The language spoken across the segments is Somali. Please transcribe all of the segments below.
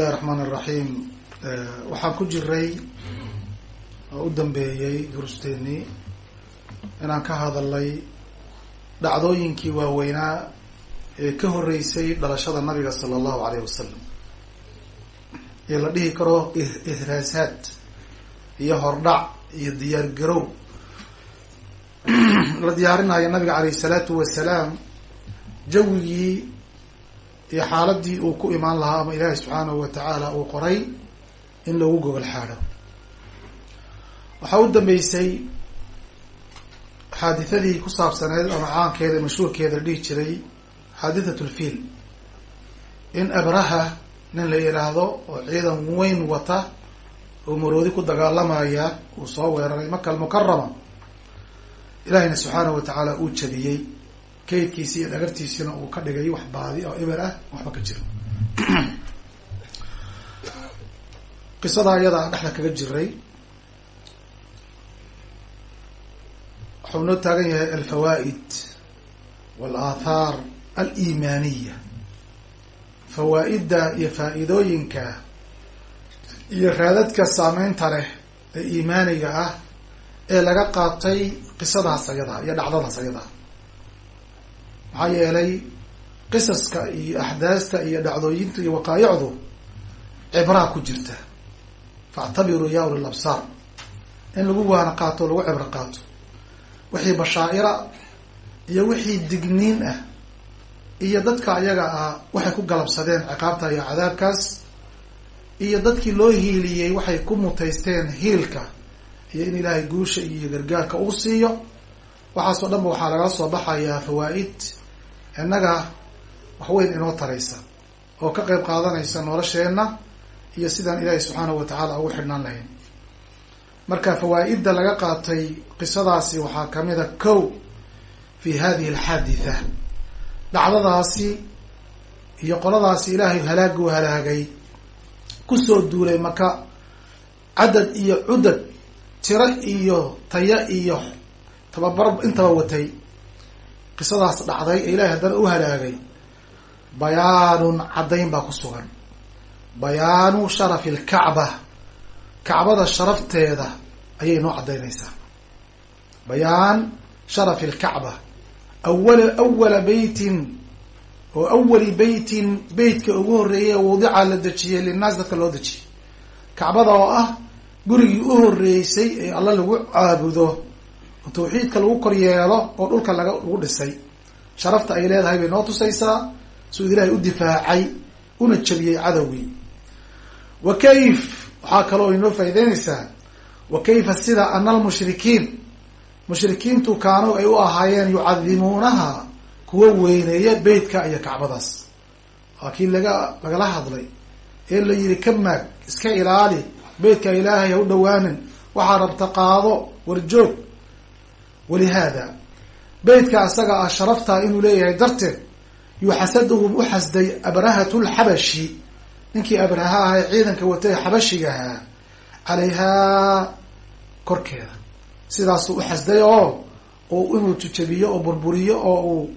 bismillahi raxmaan iraxiim waxaan ku jiray oo u dambeeyey durusteennii inaan ka hadalnay dhacdooyinkii waaweynaa ee ka horreysay dhalashada nabiga sala allahu alayh wasalam ee la dhihi karo ihraasaad iyo hordhac iyo diyaar garow. La diyaarinayo nabiga caleyh salaatu wasalaam jawigii iyo xaaladii uu ku imaan lahaa ama ilaahi subxaanahu wa tacaala uu qoray in lagu gogol xaadho waxaa u dambeysay xaadithadii ku saabsaneed ama caankeeda mashhuurkeeda la dhihi jiray xaadithat lfiil in abraha nin la yidhaahdo oo ciidan weyn wata oo maroodi ku dagaalamaya uu soo weeraray maka almukarama ilaahiyna subxaanahu wa tacaala uu jabiyey kaydkiisi iyo dhagartiisina uu ka dhigay wax baadi oo eber ah waxba ka jiro. Qisadaa iyadaa dhexda kaga jiray waxau noo taagan yahay alfawaa'id walaathaar aliimaaniya fawaa-idda iyo faa-iidooyinka iyo raadadka saameynta leh ee iimaaniga ah ee laga qaatay qisadaas ayadaa iyo dhacdadaas ayadaa maxaa yeelay qisaska iyo axdaasta iyo dhacdooyinta iyo waqaayicdu cibraa ku jirta. Faactabiruu ya uli labsaar in lagu waana qaato lagu cibro qaato. Wixii bashaa-ira iyo wixii digniin ah iyo dadka ayaga ah waxay ku galabsadeen ciqaabta iyo cadaabkaas iyo dadkii loo hiiliyey waxay ku mutaysteen hiilka iyo in ilaahay guusha iyo gargaarka uu siiyo. Waxaasoo dhan ba waxaa lagala soo baxayaa fawaa'id innaga waxweyn inoo taraysa oo ka qeyb qaadanaysa nolosheenna iyo sidaan ilaahay subxaanahu wa tacaala ugu xidhnaan lahayn. Marka fawaa'idda laga qaatay qisadaasi waxaa ka mid a kow fi hadihi alxaaditha. Dhacdadaasi iyo qoladaasi ilaahay halaagu halaagay ku soo duulay maka cadad iyo cudad tiro iyo taya iyo tababar intaba watay qisadaas dhacday ee ilahay haddana u halaagay. Bayaanun caddayn baa ku sugan. Bayaanu sharafi alkacba kacbada sharafteeda ayay noo caddaynaysaa. Bayaan sharafi alkacba awala awala beytin oo awali beytin beytka ugu horreeyay wadica la dejiyey linnaas dadka loo dejiyey kacbada oo ah gurigii u horreysay ee alla lagu caabudo tawxiidka lagu kor yeelo oo dhulka laga lagu dhisay. Sharafta ay leedahay bay noo tusaysaa suu ilaahay u difaacay una jabiyey cadowgii. Wa kayf waxaa kaloo inoo faa'ideynaysaa wa kayfa sida ana almushrikiin mushrikiintu kaanuu ay u ahaayeen yucadimuunaha kuwa weyneeya beytka iyo kacbadaas. Waa kii laga lagala hadlay ee la yihi ka maag iska ilaali beytka ilaahay ha u dhawaanin waxaa rabta qaado warjoog walihaada beytka asaga ah sharaftaa inuu leeyahay darteed yuxasaduhum u xasday abrahatu lxabashi ninkii abraha aha ee ciidanka watay xabashigahaa calayhaa korkeeda sidaasuu u xasday oo uu inuu tujabiyo oo burburiyo oo uu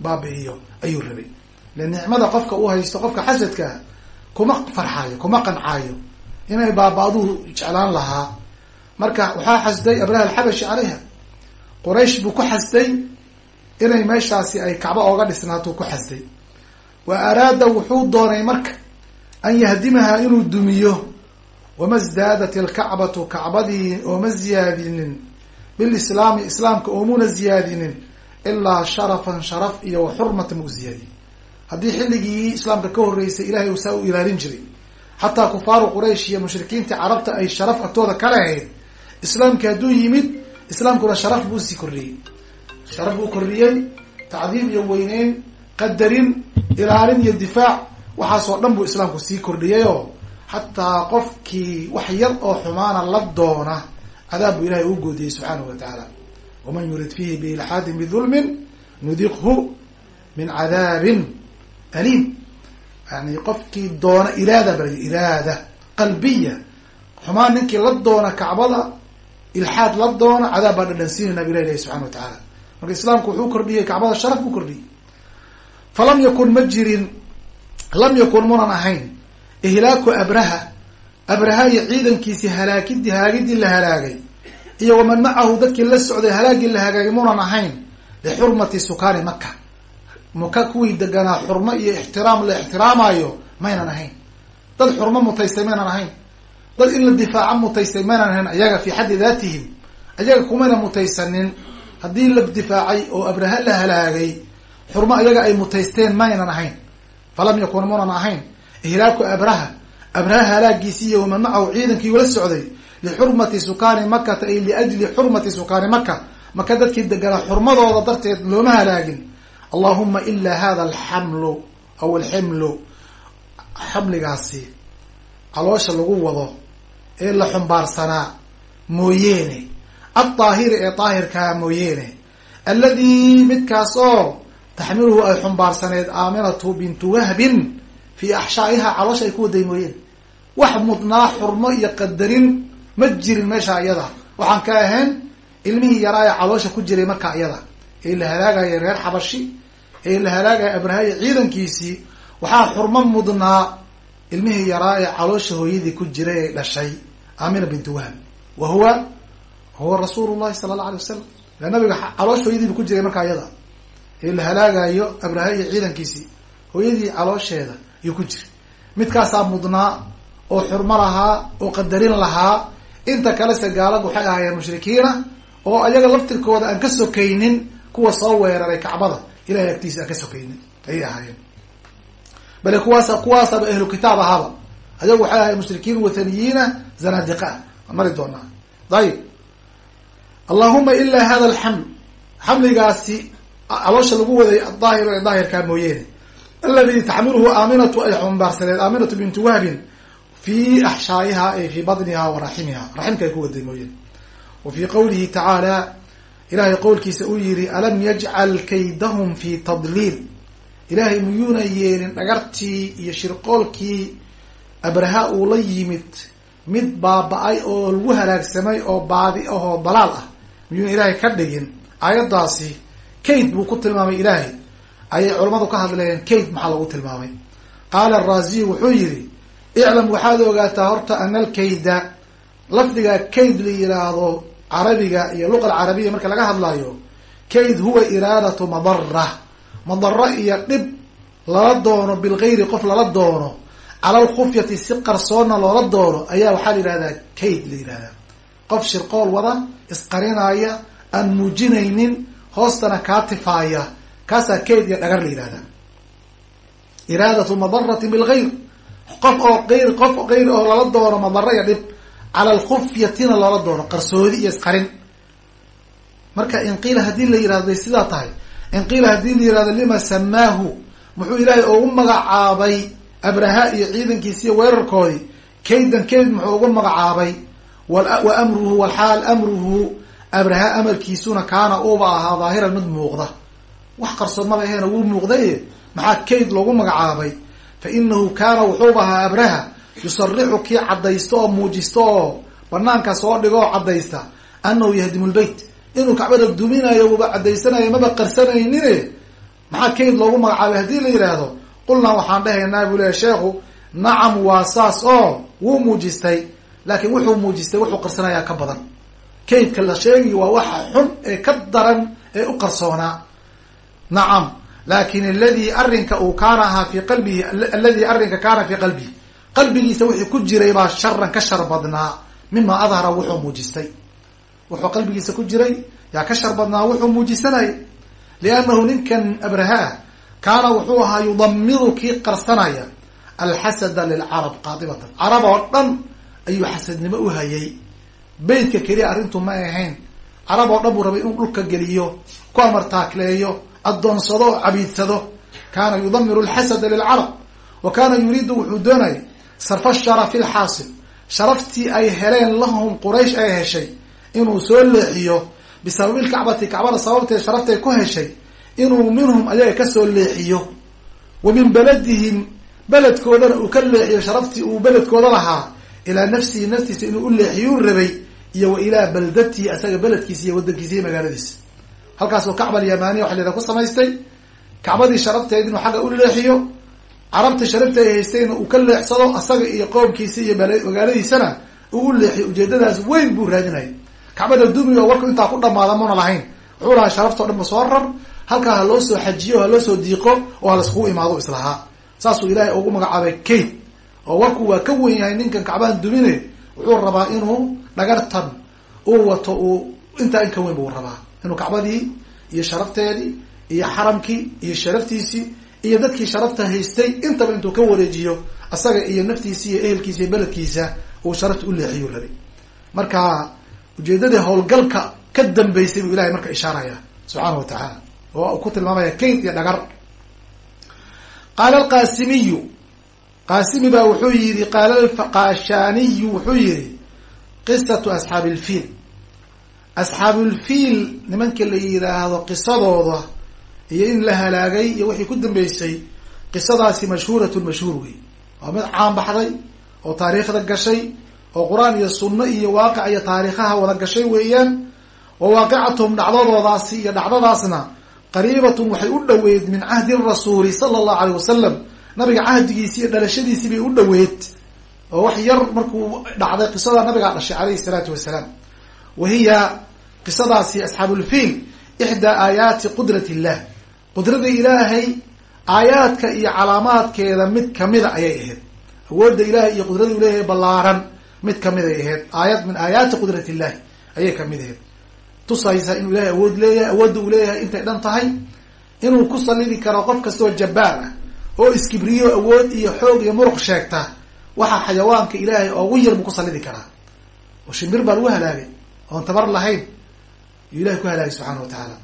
baabi'iyo ayuu rabay le nicmada qofka u haysto qofka xasadkaa kuma farxaayo kuma qancaayo inay baaba-duu jeclaan lahaa marka waxaa xasday abraha alxabashi calayha quraysh buu ku xasday inay meeshaasi ay kacbo ooga dhisnaato ku xasday wa araada wuxuu doonay marka an yahdimaha inuu dumiyo. Wama sdaadat ilkacbatu kacbadii ooma ziyaadinin. Bilislaami islaamka oomuna ziyaadinin. Ilaa sharafan sharaf iyo wa xurmatan mau ziyaadiye haddii xilligii islaamka ka horreysay ilahay uu saa u ilaalin jiray. Xataa kufaaru quraysh iyo mushrikiintii carabta ay sharaf agtooda ka lahayd islaamki hadduu yimid islaamkuna sharaf buu sii kordhiyey sharaf buu kordhiyey tacdiim iyo weyneyn qadarin ilaalin iyo difaac waxaasoo dhan buu islaamku sii kordhiyay oo xataa qofkii wax yar oo xumaana la doona cadaab buu ilahay uu goodiyey subxaanahu wa tacaala. Waman yurid fiihi biilxaadin bidulmin nudiqhu min cadaabin aliim. Yani qofkii doona iraada bal iraada qalbiya. Xumaan ninkii la doona kacbada ilxaad la doona cadaab baa dhadhansiinayna bu ilah ilahi subxana wa tacaala. Marka islaamku wuxuu kordhiyey kacbada sharaf buu kordhiyey. Falam yakun ma jirin lam yakun munan ahayn ihlaaku abraha abraha iyo ciidankiisii halaakidii halaagidii la halaagay iyo waman macahu dadkii la socday halaagii la hagaagay munan ahayn lixurmati sukaani maka maka kuwii deganaa xurmo iyo ixtiraam la ixtiraamayo maynan ahayn. Dad xurmo mutaystay maynan ahayn dad in la difaaca mutaystay maynan ahayn ayaga fi xaddi daatihim ayaga kumayna mutaysanin. Haddii la difaacay oo abraha la halaagay xurmo ayaga ay mutaysteen maynan ahayn. Falam yakun munan ahayn. Ihlaaku abraha abraha halaagiisii iyo waman macahu ciidankii ula socday lixurmati sukaani makata ay liajli xurmati sukaani maka maka dadkii deganaa xurmadooda darteed looma halaagin. Allahuma ilaa hada alxamlu aw alximlu. Xamligaasi caloosha lagu wado ee la xumbaarsanaa mooyeene. Aldaahiri ee daahirkaa mooyeene. Alladii midkaas oo taxmiluhu ay xumbaarsaneed aaminatu bintu wahbin fii axshaa'iha caloosha ay ku waday mooyeen wax mudnaa xurmo iyo qadarin ma jirin meesha iyada waxaan ka ahayn ilmihii yaraa ee caloosha ku jiray marka iyada ee la halaagaya reer xabashi ee la halaagaya abrahaya ciidankiisii waxaa xurmo mudnaa ilmihii yaraa ee caloosha hooyadii ku jiray ee dhashay aamina bintu wahb wa huwa huwa rasuulu llahi sala alla alay wasalam ila nabiga caloosha hooyadiiba ku jiray markaa iyada. Ee la halaagayo abraha iyo ciidankiisii hooyadii caloosheeda ayuu ku jiray. Midkaasaa mudnaa oo xurmo lahaa oo qadarin lahaa. Inta kalese gaaladu waxay ahaayeen mushrikiina oo ayaga laftirkooda aan ka sokaynin kuwa soo weeraray kacbada. Ilahay agtiisa aan ka sokaynin. Ayay ahaayeen. Bale kuwaas kuwaasaba ahlu kitaab ahaaba ayagu waxay ahayen mushrikiin wathaniyiina zanadiqa. Waan mari doonaa ayib allahuma ilaa hada alxaml xamligaasi caloosha lagu waday adaahir ee daahirkaa mooyeene aladi taxmiluhu aaminatu ay xumbaarsaneed aaminatu bintu wahbin fi axshaa'iha ay fii badniha wa raximiha. Raximka ay ku waday mooyeen. Wa fii qawlihi tacaala ilahay qowlkiisa uu yihi alam yajcal kaydahum fi tadliil? Ilaahay miyuuna yeelin dhagartii iyo shirqoolkii abraha uu la yimid mid baaba-ay oo lagu halaagsamay oo baadi ahoo dalaal ah. Miyuuna ilaahay ka dhigin? Aayaddaasi kayd buu ku tilmaamay ilaahay. Ayay culammadu ka hadleen kayd maxaa lagu tilmaamay? Qaala araaziy wuxuu yihi iclam waxaad ogaataa horta ana alkayda lafdiga kayd la yiraahdo carabiga iyo luqa alcarabiya marka laga hadlayo kayd huwa iraadatu madara madaro iyo dhib lala doono bilgayri qof lala doono cala alkhufyati si qarsoonna loola doono ayaa waxaa la yihahdaa kayd la yihahdaa qof shirqool wada isqarinaya aan muujinaynin hoostana kaa tifaaya. Kaasaa kayd iyo dhagar la yihahdaa iraadatu madarati bilgayr qof oo ayr qof gayr oo lala doono madaro iyo dhib. Cala alkhufyatina loola doono qarsoodi iyo isqarin. Marka in qiila haddii la yiraahdo bay sidaa tahay. In qiila haddii la yiraahdo lima samaahu. Muxuu ilaahay ugu magacaabay abraha iyo ciidankiisi iyo weerarkoodii kaydan kayd muxuu ugu magacaabay. Wa amruhu walxaal amruhu abraha amarkiisuna kaana uuba ahaa daahiran mid muuqda. Wax qarsoon maba aheena wuu muuqdaye maxaa kayd loogu magacaabay? Fa inahu kaana wuxuuba ahaa abraha yusarixu kii caddaysta oo muujisto oo banaanka soo dhigo oo caddaysta anahu yahdimu lbeyt inuu kacbada duminayo wuba caddaysanayo maba qarsanaynin. Maxaa kayd loogu magacaabay? Haddii la yidhaahdo qulnaa waxaan dhahaynaa buu leeya sheekhu nacam waa saas oo wuu muujistay laakiin wuxuu muujistay wuxuu qarsanayaa ka badan. Kaydka la sheegayo waa waxa xun ee ka daran ee u qarsoonaa nacam laakin aladi arrinka uu kaana ahaa fi qalbihi aladi arrinka kaana fii qalbihi qalbigiisa wixii ku jiray baa sharan ka shar badnaa mima adhara wuxuu muujistay. Wuxuu qalbigiisa ku jiray yaa ka shar badnaa wuxuu muujisanayay liannahu ninkan abrahaa kaana wuxuu ahaa yudamiru kii qarsanaya alxasada lilcarab qaadibatan. Carab oo dhan ayuu xasadnimo u hayay. Beytka keliya arrintu ma ahayn. Carab oo dhan buu rabay inuu dhulka geliyo ku amartaakleeyo addoonsado oo cabiidsado. Kaana yudamiru alxasada lilcarab. Wa kaana yuriidu wuxuu doonayay sarfa sharafi lxaasil sharaftii ay heleen lahum quraysh ay heshay inuu soo leexiyo bisababi lkacbati kacbada sababteed sharaftay ku heshay inuu minhum ayaga ka soo leexiyo. Wa min beladihim beledkoodana uu ka leexiyo sharaftii uu beledkooda lahaa ilaa nafsihi naftiisa inuu u leexiyuu rabay iyo wa ilaa baldatihi asaga beledkiisa iyo wadankiisa iyo magaaladiisa. Halkaasoo kacba alyamaniya waxa la yhaha ku samaystay kacbadii sharafteed inuu xagga u leexiyo carabta sharafta ay haystayna uu ka leexsado asaga iyo qoomkiisa iyo magaaladiisana uu u leexiyo ujeedadaas weyn buu raadinayay. Kacbada dumi oo warku intaa ku dhamaada muna lahayn wuxuu lahaa sharaftao dhan ba soo rar halkaa ha loo soo xajiyo ha loo soo diiqo oo ha laiskugu imaado islahaa saasuu ilaahay ugu magacaabay kayd oo warku waa ka wen yahay ninkan kacbadan dumine wuxuu rabaa inuu dhagartan uu wato uu intaa in ka weyn buu rabaa. Inuu kacbadii iyo sharafteedii iyo xaramkii iyo sharaftiisii iyo dadkii sharafta haystay intaba intuu ka wareejiyo asaga iyo naftiisa iyo ehelkiisa iyo beledkiisa uu sharafta u leexiyu rabay. Marka ujeedadii howlgalka ka dambeysay buu ilahay marka ishaaraya subxaana wa tacaala oo ku tilmaamaya kayd iyo dhagar. Qaala alqaasimiyu qaasimi baa wuxuu yihi qaala qaashaaniyu wuxuu yihi qisatu asxaabi ilfiil asxaabulfiil nimanka la yidhaahdo qisadooda iyo in la halaagay iyo wixii ku dambeysay qisadaasi mashhuuratun mashhuur wey waa mid caan baxday oo taariikhda gashay oo qur'aan iyo sunno iyo waaqic iyo taariikhaha wada gashay weeyaan wa waaqicatuhum dhacdadoodaasi iyo dhacdadaasna qariibatun waxay u dhoweyd min cahdi rasuuli sala allahu alayh wasalam nabiga cahdigiisi iyo dhalashadiisii bay u dhoweyd. Oo wax yar markuu dhacday qisada nabigaa dhashay calayhi salaatu wasalaam. Wa hiya qisadaasi asxaabulfiil ixdaa aayaati qudrat illah qudrada ilaahay aayaadka iyo calaamaadkeeda mid kamida ayay ahayd. Awoodda ilahay iyo qudrada leeyahay ballaaran mid ka mid ay ahayd. Aayad min aayaati qudrat illahi ayay ka mid ahayd tusaysa inuu ilahay awood leeyahay awoodda uu leeyahay intay dhan tahay inuu ku sallidi karo qof kastoo jabbaar ah oo iskibriyo awood iyo xoog iyo muruq sheegta waxaa xayawaanka ilaahay oogu yar buu ku sallidi karaa. Oo shimbir baa lagu halaagay oon tabar lahayn yuu ilahay ku halaagay subxaana wa tacaala.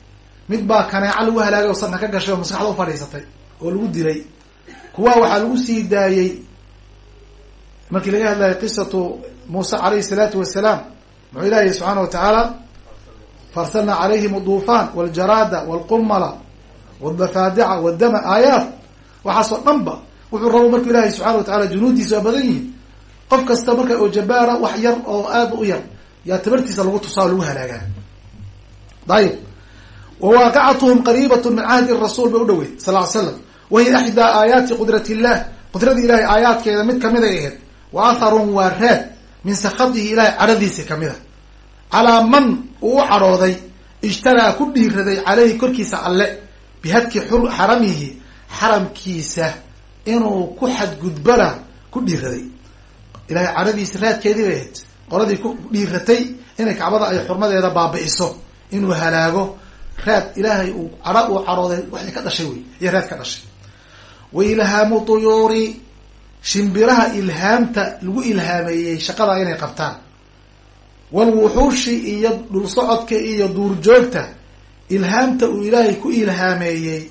Mid baa kaneeca lagu halaagay oo sanka ka gashay oo maskaxda ufadhiisatay oo lagu dilay. Kuwa waxaa lagu sii daayey markii laga hadlayay qisatu muuse calayhi salaatu wasalaam muxuu ilahi subxaana wa tacaala faarsalnaa calayhim aduufaan waljaraada walqumala wadafaadica wadama aayaat waxaasoo dhan ba wuxuu rabo markuu ilahay subxana wa tacala junuudiisa waa badan yihiin qof kasta marka oo jabaara wax yar oo aada u yar yaa tabartiisa lagu tusaa o lagu halaagaa ayib wa waaqicatuhum qariibatun min cahdi rasuul bay u dhoweyd sal ly slam wahiya axdaa aayaati qudrat illah qudrada ilahay aayaadkeeda mid ka mid ay ahayd wa waa raad min sakatihi ilahay cadhadiisi ka mid calaa man uu u cadhooday ijtaraa ku dhiiraday caleyhi korkiisa alle bihadki xaramihi xaramkiisa inuu ku xadgudbana ku dhiiraday. Ilahay cadhadiisi raadkeedii bay ahayd qoladii ku dhiiratay inay kacbada ay xurmadeeda baabi'iso inuu halaago. Raad ilaahay uu cadho uu cadhooday waxay ka dhashay wey iyo raad ka dhashay. Wa ilhaamu tuyuuri shimbiraha ilhaamta lagu ilhaameeyey shaqada inay qabtaan walwuxuushi iyo dhul socodka iyo duurjoogta ilhaamta uu ilaahay ku ilhaameeyey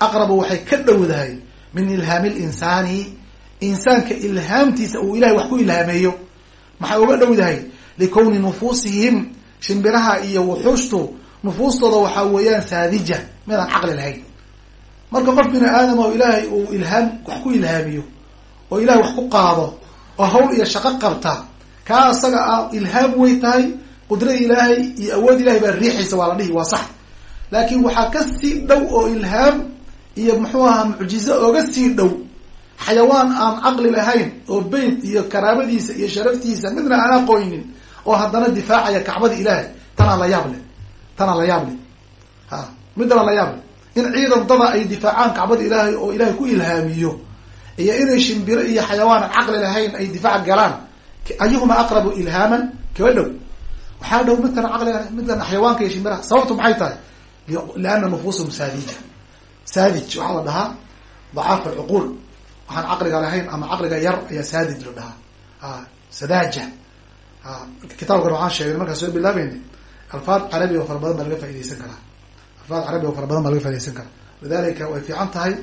aqrabu waxay ka dhowdahay min ilhaami linsaani insaanka ilhaamtiisa uu ilahay wax ku ilhaameeyo. Maxay uga dhowdahay? Likowni nufuusihim shimbiraha iyo wuxuushtu nufuustooda waxaa weeyaan saadija midaan caqli lahayn. Marka qof bini aadam oo ilaahay uu ilhaam wax ku ilhaamiyo oo ilahay wax ku qaado oo hawl iyo shaqo qabta kaa asaga ah ilhaam way tahay qudra ilaahay iyo awood ilahay baa riixaysa waa la dhihi waa sax. Laakiin waxaa ka sii dhow oo ilhaam iyo muxuu ahaa mucjizo oga sii dhow xayawaan aan caqli lahayn oo beyt iyo karaamadiisa iyo sharaftiisa midna aan aqooynin oo haddana difaacaya kacbada ilaahay. Tanaa la yaab leh tanaa la yaab leh. Ha midana la yaab leh. In ciidan dada ay difaacaan kacbada ilaahay oo ilahay ku ilhaamiyo iyo inay shimbiro iyo xayawaan aan caqli lahayn ay difaac galaan ayuhuma aqrabu ilhaaman kaba dhow waxaa dhow midkana caqliga midkana xayawaanka iyo shimbiraha sababtu maxay tahay liana nufuusahum saadija saadij waxaa la dhahaa dacaaf alcuquul waxaan caqliga lahayn ama caqliga yar ayaa saadij la dhahaa sadaaja kitaabkan waxaan sheegay markaan soo bilaabeynay alfaad carabi oo fara badan baa laga faidaysan karaa alfaad carabi oo fara badan baa laga faidaysan karaa lidalika way fiican tahay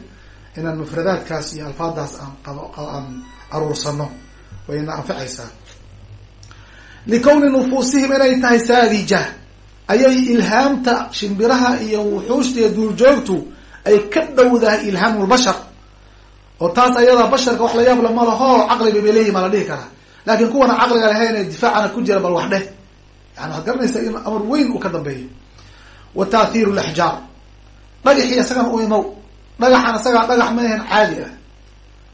inaan mufradaadkaas iyo alfaadaas aan aan aruursano wayna anfacaysaa. Likowni nufuusihim inay tahay saadija ayay ilhaamta shimbiraha iyo wuxuushta iyo duurjoogtu ay ka dhowdahay ilhaamulbashar oo taas ayada basharka wax la yaabla ma laho caqliga bay leeyihiin maa la dhihi karaa. Laakiin kuwana caqliga lahayn ee difaacana ku jira bal wax dheh. Yani waxaad garanaysaa in amar weyn uu ka dambeeyo. Wa taathiiru laxjaar dhagaxii isagana u imow. Dhagaxan isagaa dhagax maahan caadi ah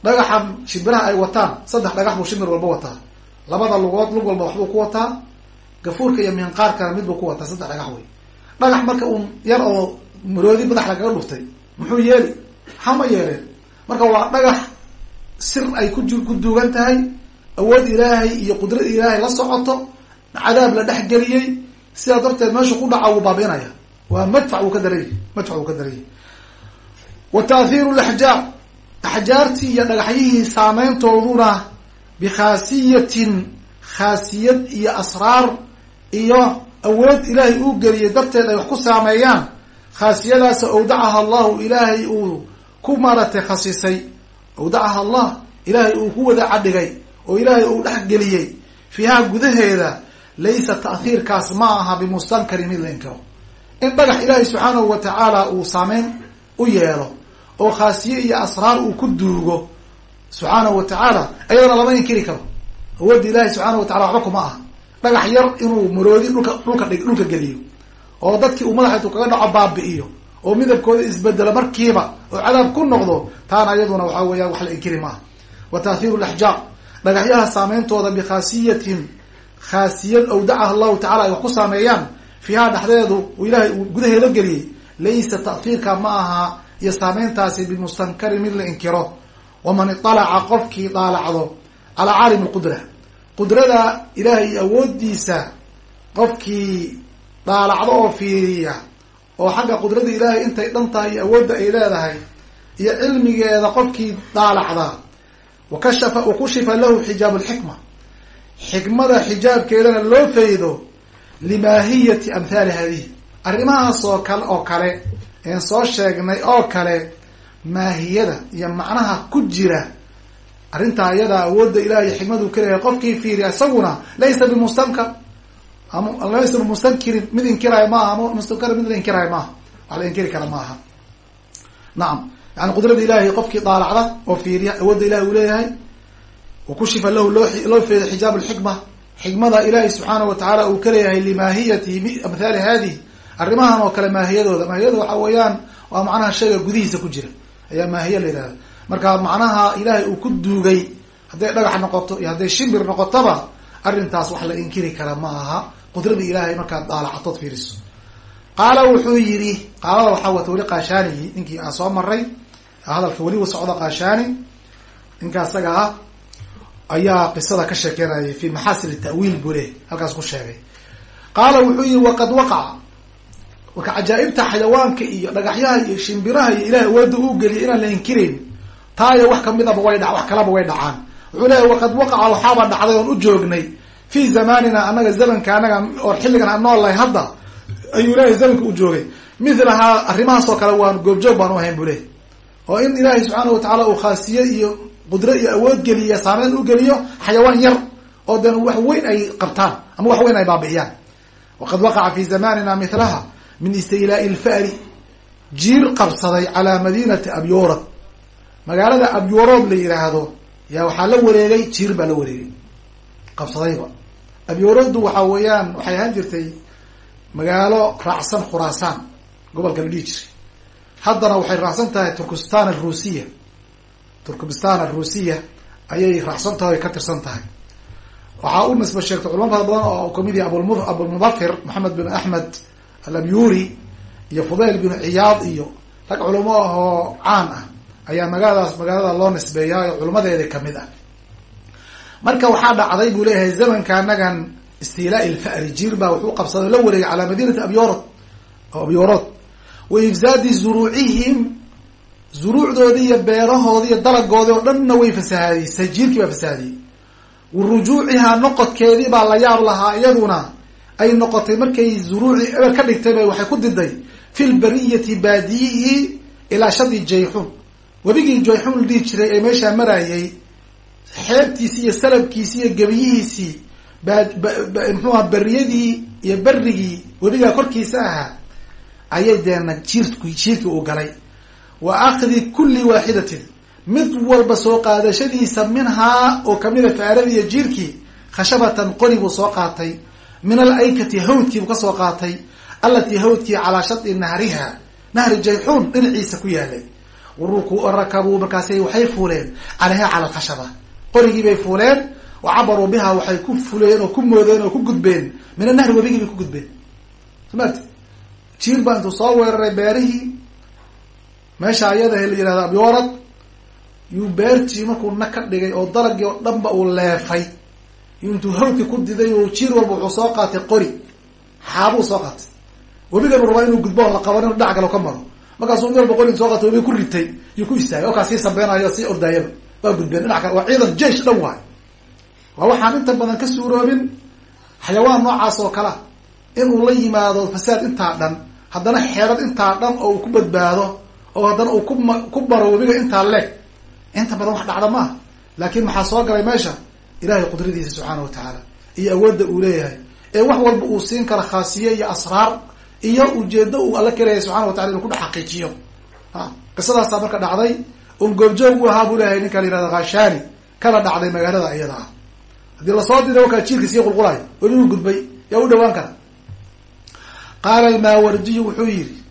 dhagaxan shimbiraha ay wataan saddex dhagax buu shimbir walba wataa. Labada lugood lug walba waxbuu ku wataa. Gafuurka iyo minqaarkana mid buu ku wataa saddex dhagax wey dhagax marka uun yar oo maroodi madax lagaga dhuftay muxuu yeeli? Hama yeeleen. Marka waa dhagax sir ay ku ku duugan tahay awood ilaahay iyo qudrad ilaahay la socoto cadaab la dhex geliyey sidaa darteed meeshu ku dhaca wuu baabiinaya. Waa madfac wuu ka darayy madfac wuu ka darayay wa taathiiru laxjaar axjaartii iyo dhagaxyihii saameyntooduna bikhaasiyatin khaasiyad iyo asraar iyo awood ilaahay uu geliyay darteed ay wax ku saameeyaan. Khaasiyadaas awdacaha allahu ilaahay uu ku maaragtay khasisay awdacaha allah ilaahay uu ku wada cadhigay oo ilaahay uu dhex geliyey fiiha gudaheeda laysa ta'hiirkaas ma aha bimustankarin mid la in dhagax ilaahay subxaanahu wa tacaala uu saameyn u yeelo oo khaasiye iyo asraar uu ku duugo subxaanahu wa tacaala ayadana lama inkiri karo. Awoodda ilaahay subxaanahu wa tacala waxba kuma aha. Dhagax yar inuu maroodi dhulka dhulka dhulka geliyo. Oo dadkii uu madaxa kaga dhaco baabi'iyo. Oo midabkooda isbedelo markiiba oo cadaab ku noqdo taana iyaduna waxaa weeyaan wax la inkiri maaha. Wa taathiiru laxjaar dhagaxyaha saameyntooda bikhaasiyatin khaasiyad awdacaha allahu tacala ay wax ku saameeyaan. Fiiha dhexdeedu ilaahay uu gudaheeda geliyey. Laysa ta'hiirka ma aha iyo saameyntaasi bimustankarin mid la inkiro waman iطalaca qofkii daalacdo calaa caalim lqudra qudrada ilaahay iyo awoodiisa qofkii daalacdo oo fiiriya oo xagga qudrada ilaahay intay dhan tahay iyo awoodda ay leedahay iyo cilmigeeda qofkii daalacda wakashafa wakushifa lahu xijaab alxikma xikmada xijaabkeedana loo faydo limaahiyati amhaali hadihi. Arrimahaas oo kale oo kale een soo sheegnay oo kale maahiyada iyo macnaha ku jira arrintaa iyadaa awoodda ilahay xikmadu kaleeyahay qofkii fiiriya isaguna laysa bimustankar laysa bimustankirin mid inkiraayo maaha ama mustankar mid la maaha wax la inkiri kara maaha. Nacam yani qudrada ilahay qofkii daalacda oo fiiriya awoodda ilahay uu leeyahay wakushifa lahu loo loo feeday xijaab alxikma xikmada ilaahay subxaanahu watacaala uu ka leeyahay limaahiyati amhaali hadihi arrimahan oo kale maahiyadooda. Maahiyada waxa weeyaan waa macnaha shayga gudihiisa ku jira. Ayaa maahiya la yidhahda marka macnaha ilaahay uu ku duugay hadday dhagax noqoto iyo hadday shimbir noqotoba arrintaas wax la inkiri kara ma aha. Qudrada ilaahay markaad daalacatood fiiriso. Qaala wuxuu yidhi qaalada waxaa wata weli kaashaaniyi ninkii aan soo maray hadalka weli socda kaashaani ninka asaga ah ayaa qisada ka sheekeynayay fi maxaasin ta'wiil buu leh halkaas ku sheegay. Qaala wuxuu yihi waqad waqaca marka cajaa-ibta xayawaanka iyo dhagaxyaha iyo shimbiraha iyo ilahay awoodda uu geliyay inaan la inkirayn taaya wax kamidaba way dha wax kalaba way dhacaan. Wuxuu leeyahy waqad waqaca waxaaba dhacday oon u joognay fi zamanina anaga zamanka anaga oo xilligan aan nool lahay hadda ayuu ilahay zamanka u joogay. Milahaa arrimahaas oo kale waan goobjoog baan u ahayn buu leh oo in ilaahay subxaana watacaala uu khaasiye iyo qudro iyo awood geliya saameyn u geliyo xayawaan yar oo den wax weyn ay qabtaan ama wax weyn ay baabi'iyaan. Waqad waqaca fi zamanina milaha min istiilaa'i lfa'ri jiir qabsaday calaa madinati abyorod magaalada abyorod la yidhaahdo yaa waxaa la wareegay jiir baa la wareegay. Qabsadayba. Abyoroddu waxaa weeyaan waxay ahaan jirtay magaalo raacsan khuraasaan gobolka la dhihi jiray. Haddana waxay raacsan tahay turkistan aruusiya turkmistan aruusiya ayay raacsan tahay oy ka tirsan tahay. Waxaa u nisba sheegtay culamo fara badan oo ka mid yahay abulmudafir maxamed bin axmed alabyuri iyo fudayl bin ciyaad iyo rag culamo ahoo caan ah ayaa magaaladaas magaalada loo nisbeeyaa oo culamadeeda ka mid ah. Marka waxaa dhacday buu leeyahay zamanka anagan istiilaa'i lfa'ri jiir baa wuxuu qabsaday la wareegay calaa madinati abyorod oo abyorod wa ifsaadi zuruucihim zuruucdoodii iyo beerahoodi iyo dalagoodii oo dhanna way fasahaadisay jiirkii baa fasahaadiyey wa rujuucihaa noqodkeedii baa la yaab lahaa iyaduna ay noqotay markay zuruucii eber ka dhigtay bay waxay ku diday fi lbariyati baadiyihii ilaa shadi jayxun. Webigii jayxun la dhihi jiray ee meeshaa marayay xeebtiisii iyo salabkiisii iyo gebiyihiisii bamxuuha beriyadii iyo berigii webigaa korkiisa ahaa ayay deena jiirk jiirkii uu galay. Wa akdi kulli waaxidatin mid walba soo qaadashadiisa minhaa oo kamida faaradii iyo jiirkii khashabatan qori buu soo qaatay min alaykati hawdkii buu ka soo qaatay allatii hawdkii calaa shadi nahriha nahri jayxuun dhinaciisa ku yaalay. Warakabuu markaasi waxay fuuleen caleyha cala alkhashaba. Qorigii bay fuuleen wa cabaruu biha waxay ku fuleen oo ku moodeen oo ku gudbeen. Min annahri webigii bay ku gudbeen. Somaarti jiir baa intuu soo weeraray beerihii meesha ayadahe la yihahda abyoorad yuu beertii markuu na ka dhigay oo dalagii oo dhanba uu leefay intuu hawdki ku diday oo jiir walba wuxuu soo qaatay qori. Xaabuu soo qaatay. Webigan rabaa inuu gudbo la qaban inu dhinac kale ka maro. Markaasuu mid walba qori soo qaatay webi ku ritay iyo ku istaagay. Oo kaa sii sabeynayo sii ordaayaba. Waa gudbeen dhinac kale waa ciidan jeish dhan waayo. Waa waxaan inta badan ka suuroobin xayawaan noocaas oo kalea inuu la yimaado fasaad intaa dhan haddana xeelad intaa dhan oo uu ku badbaado oo haddana uu kuma ku baro webiga intaa leeg. Inta badan wax dhacda maaha. Laakin maxaa soo galay meesha ilahay qudradiisa subxaana wa tacaala iyo awoodda uu leeyahay. Ee wax walba uu siin kara khaasiye iyo asraar iyo ujeedo uu alla kaleeyahay subxana wa tacala inu ku dhex xaqiijiyo. A qisadaasaa marka dhacday un goobjoog u ahaa buu leeyahay ninka la yihahda khashani kana dhacday magaalada iyada. Ah haddii la soo diday wakaa jiirka sii qulqulayo weli uu gudbay yaa u dhawaan kara. Qaala almaawardiyu wuxuu yihi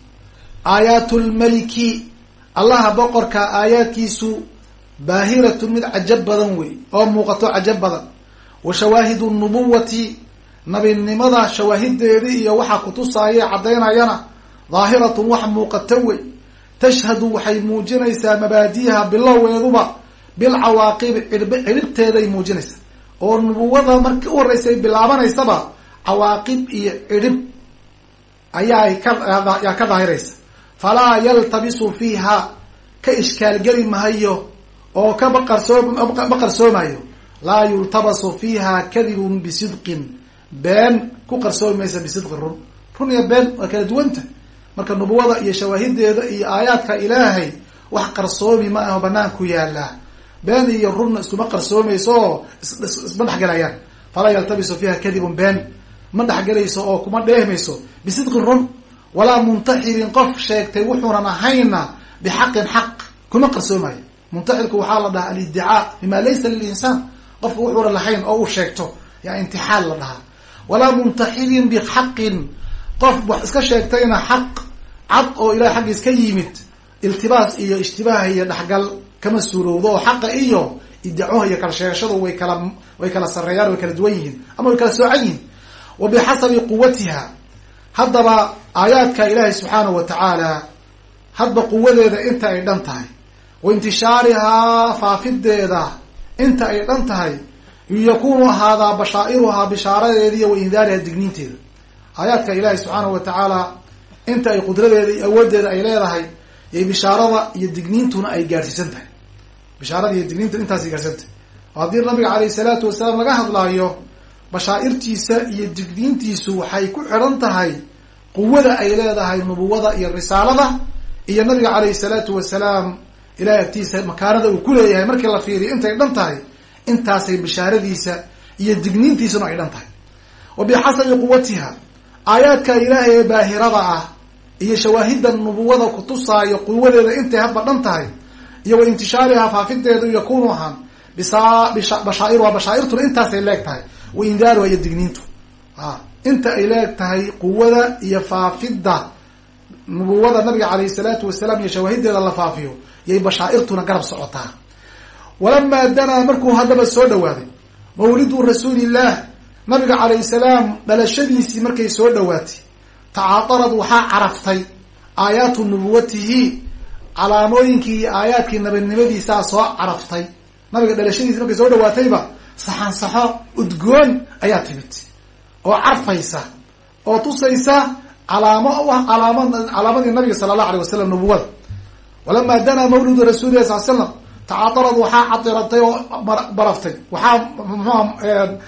aayaat lmaliki allaha boqorka aayaadkiisu baahiratu mid cajab badan wey oo muuqato cajab badan. Wa shawaahidu nubuwati nabinimada shawaahideedii iyo waxaa kutusaaya caddaynayana daahiratun wax muuqato wey. Tashhadu waxay muujinaysaa mabaadiiha bilowgeeduba bilcawaaqibi cidhb cidhibteeday muujinaysaa oo nubuwada markii u horreysay bilaabanaysaba cawaaqib iyo cidhib ayaa ka yaa ka daahiraysa. Falaa yaltabisu fiiha ka ishkaalgeli mahayo oo ka baqarsoom ma qarsoomayo laa yultabasu fiiha kadibun bisidqin. Been ku qarsoomi maysa bisidqin run. Run iyo been waa kala duwanta. Marka nubuwada iyo shawaahideeda iyo aayaadka ilaahay wax qarsoomi ma aho banaan ku yaalaa been iyo runna iskuma qarsoomayso oo isma dhexgelayaan falaa yaltabisu fiiha kadibun been. Ma dhexgelayso oo kuma dheehmayso bisidqin run. Walaa muntaxirin qof sheegtay wuxuunan ahayna bixaqin xaq. Kuma qarsoomayo muntaxirku waxaa la dhahaa alidicaa bima laysa lilinsaan. Qofka wuxuunan lahayn oo uu sheegto yaa intixaal la dhahaa. Walaa muntaxirin bixaqin. Qof wax iska sheegtayna xaq cad oo ilahay xaggiis ka yimid iltibaas iyo ishtibaah iyo dhexgal kama suurowdo oo xaqa iyo idacoha iyo kala sheegashadu way kala way kala sareeyaan way kala duwan yihiin ama way kala soocan yihiin. Wa bixasabi quwatiha haddaba aayaadka ilaahay subxaanahu wa tacaala hadba quwadeeda inta ay dhan tahay wa faafideeda. Inta ay dhan tahay yakunu ahaadaa bashaa'iruhaa bishaaradeeda iyo wa indaariha digniinteeda. Aayaadka ilaahay subxaanahu wa tacaala inta ay qudradeeda iyo awooddeeda ay leedahay iyo bishaarada iyo digniintuna ay gaadhsiisan tahay. Bishaarada iyo digniinta intaasay gaadhsiisan tahay. Oo haddii nabiga caleyhi salaatu wasalaam laga hadlaayo bashaa'irtiisa iyo digniintiisu waxay ku xidhan tahay quwada ay leedahay nubuwada iyo risaalada iyo nabiga caleyhi salaatu wasalaam ilahay agtiisa makaanada uu kuleeyahay markii la fiiriyo intay dhan tahay intaasay bishaaradiisa iyo digniintiisuna ay dhan tahay. Wa bixasabi quwatiha aayaadka ilaahay ee baahirada ah iyo shawaahida nubuwada kutusaayo quwadeeda intay hadba dhan tahay iyo wa intishaarihaa faafideedu yakunu ahaan bashaa'iruha bashaairtuna intaasay leeg tahay wa indaaruha iyo digniintu. Inta ay leeg tahay quwada iyo faafidda nubuwada nabiga caleyhi salaatu wasalaam iyo shawaahideeda la faafiyo yay bashaairtuna garab socotaa. Walamaa danaa markuu haddaba soo dhawaaday mawlidu rasuulillaah nabiga calayhi salaam dhalashadiisii markay soo dhawaatay tacaadarad waxaa caraftay aayaatu nubuwatihi calaamooyinkii iyo aayaadkii nabinimadiisaa soo caraftay. Nabiga dhalashadiisi markay soo dhawaatayba saxansaxo udgoon ayaa timid. Oo carfaysa oo tusaysa calaamo calaama calaamadii nabiga sala allahu alay wasalam nubuwada walamaa danaa mawlidu rasuulilah sal slam tacaadarad waxaa cadiratay oo baraftay waxaa mxua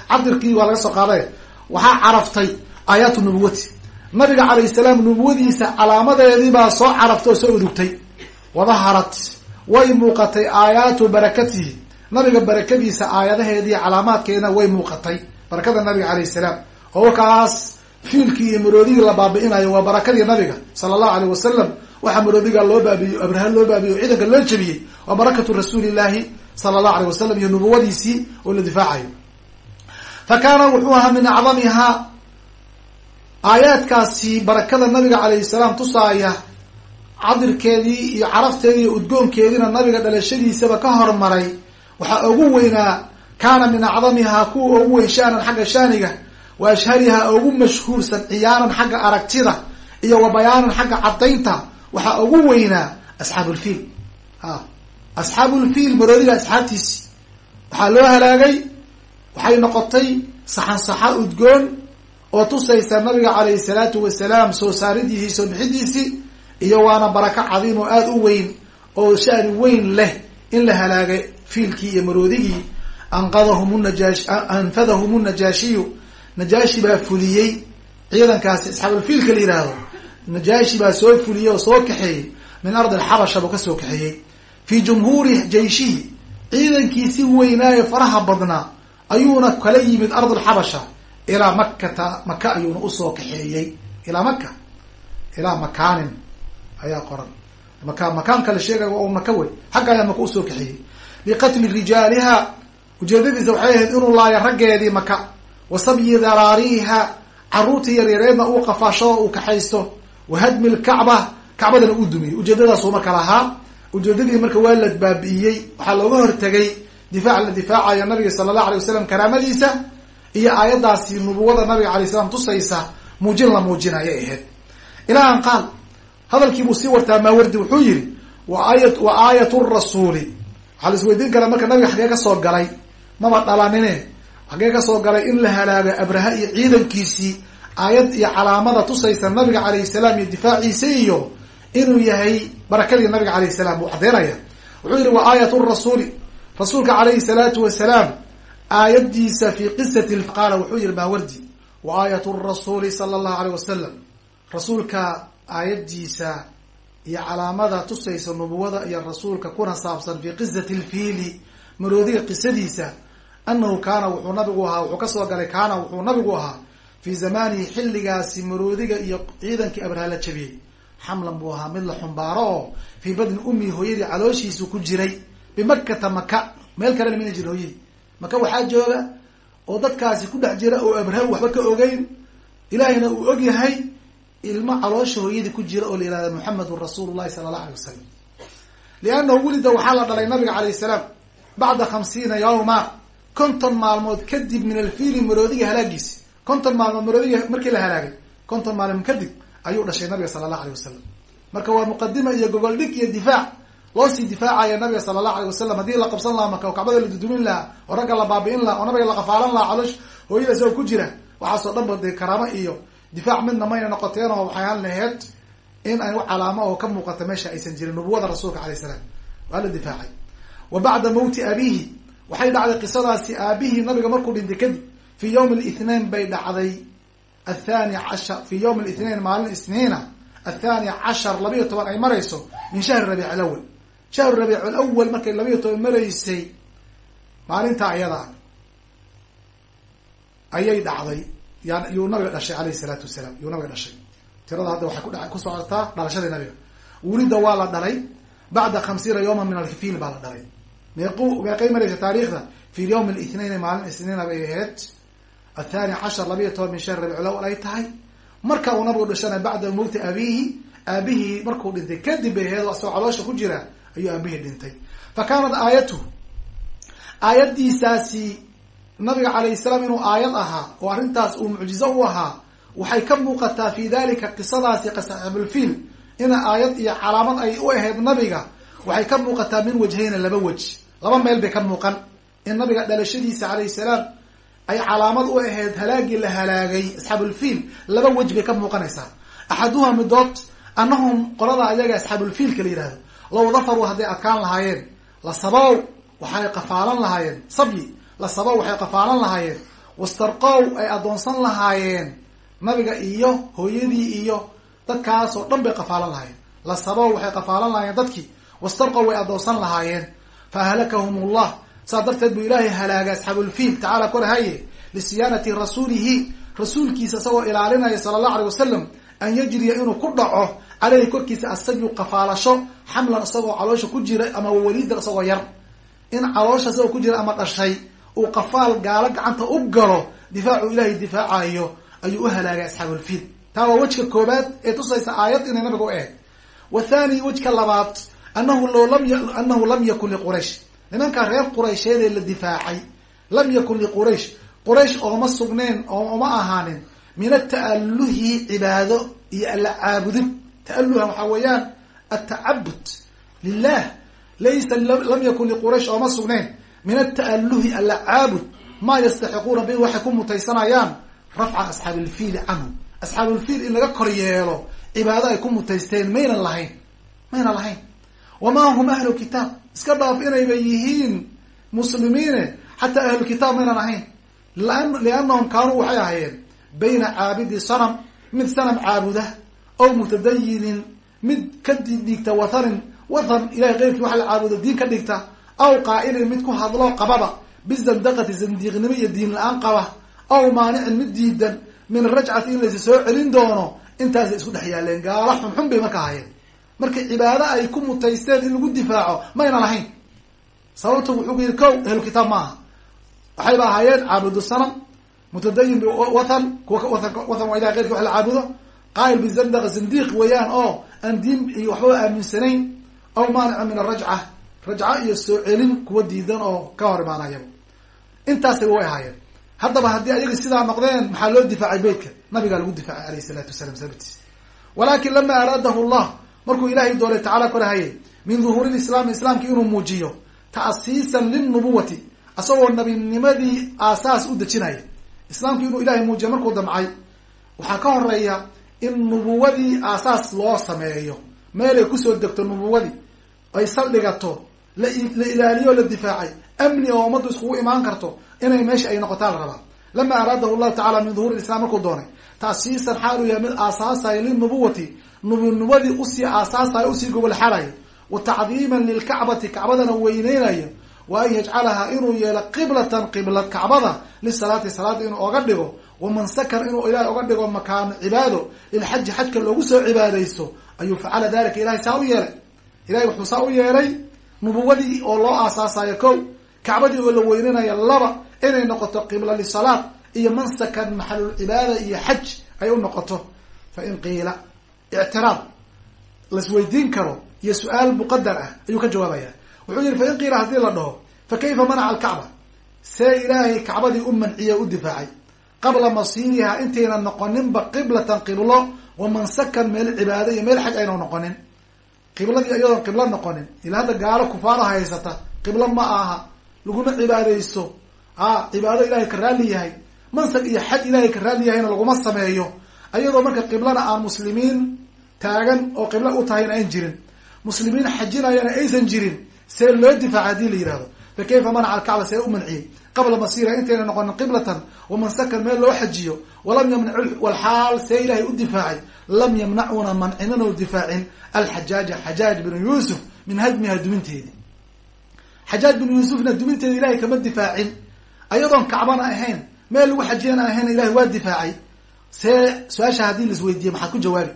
cadirkii waa laga soo qaaday waxaa caraftay aayaatu nubuwati nabiga calayh salaam nubuwadiisa calaamadeediibaa soo caraftay oo soo udugtay wadaharat way muuqatay aayaatu barakatihi nabiga barakadiisa aayadaheedii calaamaadkeedna way muuqatay barakada nabiga calayh salaam oo wakaas fiilkii iyo maroodigii la baabi'inayo waa barakadii nabiga sala allahu alayh wasalam waxaa maroodigaa loo baabiyo abraha loo baabiyo ciidanka loo jebiyey waa barakatu rasuulillahi sala allahu alayh wasalam iyo nubuwadiisii oo la difaacayo. Fa kaana wuxuu ahaa min acdamihaa aayaadkaasi barakada nabiga calayhi salaam tusaaya cadirkeedii iyo carafteedii iyo udgoonkeediina nabiga dhalashadiisaba ka hormaray. Waxaa ugu weynaa kaana min acdamihaa kuwa ugu weyn shaanan xagga shaaniga wa ashharihaa ugu mashhuursan ciyaanan xagga aragtida iyo wa bayaanan xagga caddaynta waxaa ugu weynaa asxaabulfiil a asxaabulfiil maroodiga asxaabtiisi waxaa loo halaagay waxay noqotay saxan saxa udgoon oo tusaysa nabiga calayhi salaatu wasalaam soo saaridiisii soo bixidiisii iyo waana barako cadiim oo aada u weyn oo shani weyn leh in la halaagay fiilkii iyo maroodigii anqadahum najaash anfadahum najaashiyu najaashi baa fuliyey ciidankaasi asxaabulfiilka la yihahdo najaashi baa soo fuliyey oo soo kaxeeyey. Min ardi alxabasha buu ka soo kaxeeyey. Fii jumhuuri jeyshihi ciidankiisi weynaaye faraha badnaa ayuuna kala yimid ard alxabasha ilaa makata maka ayuuna u soo kaxeeyey. Ilaa maka ilaa makaanin ayaa qoran. Maka makaanka la sheegay waa maka wey xagga ayaa maka u soo kaxeeyey. Liqatli rijaaliha ujeedadiisa waxay ahayd inuu laayo raggeedii maka wa sabyi daraariiha caruurtii yaryareedna uu qafaasho uu kaxaysto wa hadmi lkacba kacbadana uu dumiyey. ujeedadaasuu marka lahaa. ujeedadii marka waa la baabi'iyey. waxaa looga hortegay difaac la difaacaya nabiga sala allahu alay wasalam karaamadiisa iyo aayaddaasi nubuwada nabiga alay slam tusaysa. muujin la muujinayay ahayd. ilaa an qaal hadalkiibuu sii wartaa maawardi wuxuu yihi wa aaya wa aayat rasuuli. waxaa la isweydiin karaa marka nabiga xaggee ka soo galay. maba dhalanine? xaggee ka soo galay in la halaago abraha iyo ciidankiisii aayad iyo calaamada tusaysa nabiga calayhi salaam iyo difaaciisa iyo inuu yahay barakadii nabiga alayh salam buu caddeynaya. Wuxuu yihi wa aayat rasuuli. Rasuulka calayhi salaatu wasalaam aayadiisa fi qisati qaala wuxuu yihi maawardi wa aayat rasuuli sala allahu alayh wasalam rasuulka aayadiisa iyo calaamada tusaysa nubuwada iyo rasuulka kuna saabsan fi qisati lfiili maroodiga qisadiisa anahu kaana wuxuu nabigu ahaa wuxuu ka soo galay kaana wuxuu nabigu ahaa fi zamanihi xilligaasi maroodiga iyo ciidankii abraha la jabiyey. Xamlan buu ahaa mid la xumbaaro oo fii badni ummi hooyadii calooshiisu ku jiray bimakata maka meel kalena mina jirin hooyadii maka waxaa jooga oo dadkaasi ku dhex jira oo abraha waxba ka ogeyn. Ilaahayna uu og yahay ilmo caloosha hooyadii ku jira oo la yihahda muxamedun rasuulu llahi sala allahu alay wasalam liannahu wulida waxaa la dhalay nabiga calayh salaam bacda khamsiina yawma konton maalmood kadib min alfiili maroodiga halaagiisi konton maalmood maroodiga markii la halaagay konton maalmood kadib ayuu dhashay nabiga sala allahu alay wasalam marka waa muqadima iyo gogol dhig iyo difaac loo sii difaacaya nabiga sala allahu alay wasalam haddii la qabsan lahaa maka oo kacbada la dudumin lahaa oo ragga la baabi'in lahaa oo nabiga la qafaalan lahaa caloosh hooyada isagoo ku jira waxaasoo dhan ba dee karaamo iyo difaac midna mayna noqoteen oo waxay han laheyd in ay calaamo oo ka muuqata meesha aysan jirin nubuwada rasuulka alayh salaam. Waa la difaacay. Wa bacda mawti abiihi waxay dhacday qisadaasi aabihii nabiga markuu dhintay kadib fi yawmi lithnain bay dhacday. Athani cashar fi yawmi lithnain maalin isniina athani cashar labayo toban ay marayso min shahri rabiic alawal shahru rabiic alawal markay labayo toban maraysay maalintaa ayadaa ayay dhacday. Yan yuu nabiga dhashay alayhi salaatu wasalaam yuu nabiga dhashay. Tirada hadda waxay kudha ku socotaa dhalashadii nabiga. Wulida waa la dhalay bacda khamsiina yawman min alfiil baa la dhalay. Meeq meeqay maraysa taariikhda fi yawm lithnain maalin isniina bay ahayd athani cashar labayo toban min shahri rabic lawal ay tahay marka uu nabigu dhashana bacda mawti abiihi aabihii markuu dhintay kadib bay ahayd asagoo caloosha ku jira ayuu aabihii dhintay fa kaanat aayatuhu aayadiisaasi nabiga calayh salaam inuu aayad ahaa oo arrintaas uu mucjizo u ahaa waxay ka muuqataa fi dalika qisadaasi qasaxibulfiil ina aayad iyo calaamad ay u ahayd nabiga waxay ka muuqataa min wajhayna laba wej laba meel bay ka muuqan in nabiga dhalashadiisa calayh salaam ay calaamad u ahayd halaagii la halaagay asxaabulfiil laba wej bay ka muuqanaysaa. Axaduha midood annahum qolada ayaga asxaabulfiilka la yihahdo low dafaruu hadday adkaan lahaayeen la sabow waxay qafaalan lahaayeen. Sabyi la sabow waxay qafaalan lahaayeen. Wastarqow ay addoonsan lahaayeen. Nabiga iyo hooyadii iyo dadkaasoo dhan bay qafaalan lahaayeen. La sabow waxay qafaalan lahaayeen dadkii. Wastarqow way addoonsan lahaayeen. Fa ahlakahum ullah saas darteed buu ilaahay halaagay asxaabulfiil tacaala korahaye lisiyaanati rasuulihi rasuulkiisa isagoo ilaalinaya sala allahu alay wasalam an yajriya inuu ku dhaco caleyhi korkiisa asabyu qafaalasho xamlan isagoo caloosha ku jira ama waliidan isagoo yar. In caloosha isagoo ku jira ama dhashay uu qafaal gaalo gacanta u galo difaacu ilaahay difaacayo ayuu u halaagay asxaabulfiil taa waa wejka koobaad ee tusaysa aayad inay nabiga u ahayd wa thani wejka labaad anahu lo lam anahu lam yakun liquraysh nimankaa reer quraysheedee la difaacay lam yakun liquraysh quraysh. Ooma sugneen oo oma ahaanin min ata'aluhi cibaado iyo alla caabudin. Ta'aluha waxaa weeyaan atacabud lilah laysa lam yakun liquraysh ooma sugneen min ata'aluhi alla caabud. Maa yastaxiquuna bi waxay ku mutaysanayaan rafca asxaabilfiili canhu. Asxaabulfiil in laga kor yeelo cibaado ay ku mutaysteen maynan lahayn maynan lahayn wamaa hum ahlu kitaab iska dhaaf inayba yihiin muslimiine xataa ahlu kitaab maynan ahayn liannahum kaanuu waxay ahaayeen bayna caabidi sanam mid sanam caabuda aw mutadayinin mid ka dhigta wathanin wathan ilahay keyrkii waxa la caabudo diin ka dhigta aw qaa'ilin mid ku hadlo qababa bizandaqati zandiiqnimo iyo diin la'aan qaba aw maanicin mid diidan min arajcati in laysa soo celin doono intaasay isku dhex yaaleen gaalo xunxun bay marka ahayeen markay cibaado ay ku mutaysteen in lagu difaaco mayna lahayn. Sababtu wuxuu ku yidhi kow ahlu kitaab ma aha. Waxayba ahaayeen caabudu sanam mutadayin biwathan kuwa wathan waa ilahay keyrki wax la caabudo. Qaayil bizandaqa zindiiq weeyaan oo aan diin iyo waxbaba aaminsanayn. Aw maanica min arajca rajca iyo soo celin kuwa diidan oo ka hor imaanayaba intaasayba way ahaayeen. Haddaba haddii ayaga sidaa noqdeen maxaa loo difaacay beytka nabigaa lagu difaacay alayh isalaatu wasalaam sababtiis. Walakin lama araadahu llah markuu ilaahay doolay tacala korahayay min duhuuri lislaami islaamki inuu muujiyo ta'siisan lilnubuwati asagoo nabinimadii aasaas u dejinaya islaamki inuu ilahay muujiyo markuu damcay waxaa ka horreeya in nubuwadii aasaas loo sameeyo. Meelay ku soo degto nubuwadii ay saldhigato la la ilaaliyo la difaacay. Amni oo ummaddu iskugu imaan karto inay meesha ay noqotaa la rabaa lama araadahu llahu tacala min duhuri islam markuu doonay taasiisan xaalu yahay mid aasaasaya lilnubuwati nubinimadii u sii aasaasaya u sii gobol xalayo wa tacdiiman lilkacbati kacbadana weyneynayo wa an yajcalaha inuu yeelo qiblatan qiblad kacbada lisalaati salaada inuu oga dhigo. Wamansakan inuu ilahay oga dhigo makaano cibaado lilxaji xajka loogu soo cibaadaysto ayuu facala dalika ilahay saa u yeelay. Ilahay wuxuu saa u yeelay nubuwadii oo loo aasaasayo kow kacbadii oo la weynanayo laba inay noqoto qibla lisalaat iyo mansakan maxalulcibaada iyo xaj ay u noqoto fa in qiila ictiraad laisweydiin karo iyo su'aal muqadar ah ayuu ka jawaabaya. Wuxuu yihi fa in qiila haddii la dhaho fa kayfa manaca alkacba? See ilaahay kacbadii u manciye u difaacay. Qabla masiiriha intayna noqoninba qiblatan qiblo wa mansakan meel cibaado iyo meel xaj ayna noqonin. Qibladii iyadoon qiblo noqonin ila hadda gaalo kufaara haysata qiblo ma aha laguma cibaadaysto a cibaado ilahay ka raalli yahay mansag iyo xaj ilahay ka raalli yahayna laguma sameeyo ayadoo marka qiblana aan muslimiin taagan oo qiblo u tahayna ayn jirin muslimiin xajinayana aysan jirin see loo difaaca haddii la yihahdo fa kayfa manaca alkacba see u manciyey. Qabla masiira intayna noqonin qiblatan wamansakan meel loo xajiyo walam yamnac walxaal see ilahay u difaacay. Lam yamnacuna mancinan oo difaacin alxajaaja xajaaj binu yuusuf min hadmiha duminteedi. Xajaaj binu yuusufna duminteeda ilahay kama difaacin ayadoon kacbana ahayn meel lagu xajiyana ahayn ilahay waa difaacay. See su'aasha haddii la isweydiiye maxaad ku jawaabi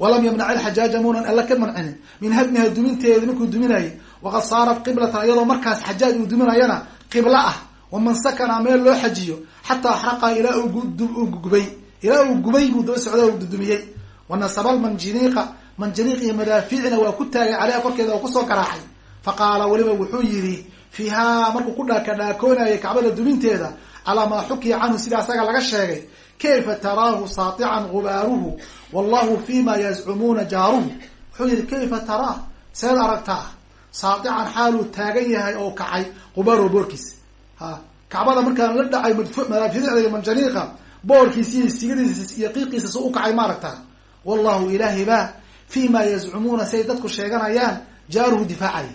walam yamnac alxajaaja munan alla ka mancinin min hadmiha duminteedi markuu duminayay waqad saarat qiblatan iyadoo markaas xajaaj uu duminayana qiblo ah waman sakana meel loo xajiyo xataa axraqa ilaa uu gubay ilaa uu gubay buu daba socda dudumiyey. Wanasaba lmanjiniiqa manjaniiq iyo madaafiicna waa ku taagay caleyha korkeeda oo ku soo garaacay. Faqaala weliba wuxuu yidhi fiihaa markuu ku dhaaka dhaakoonayay kacbada duminteeda calaa maa xukiya canhu sida asaga laga sheegay kayfa taraahu saatican gubaaruhu wallahu fima yazcumuuna jaaruhu wuxuu yihi kayfa taraah seed aragtaa saatican xaaluu taagan yahay oo kacay gubaaruhu boorkiisa ha kacbada markaan la dhacay madaafiicda iyo manjaniiqa boorkiisa iyo iyo qiiqiisa su u kacay ma aragtaa wallahu ilaahi ba fima yazcumuuna siay dadku sheeganayaan jaaruhu difaacaya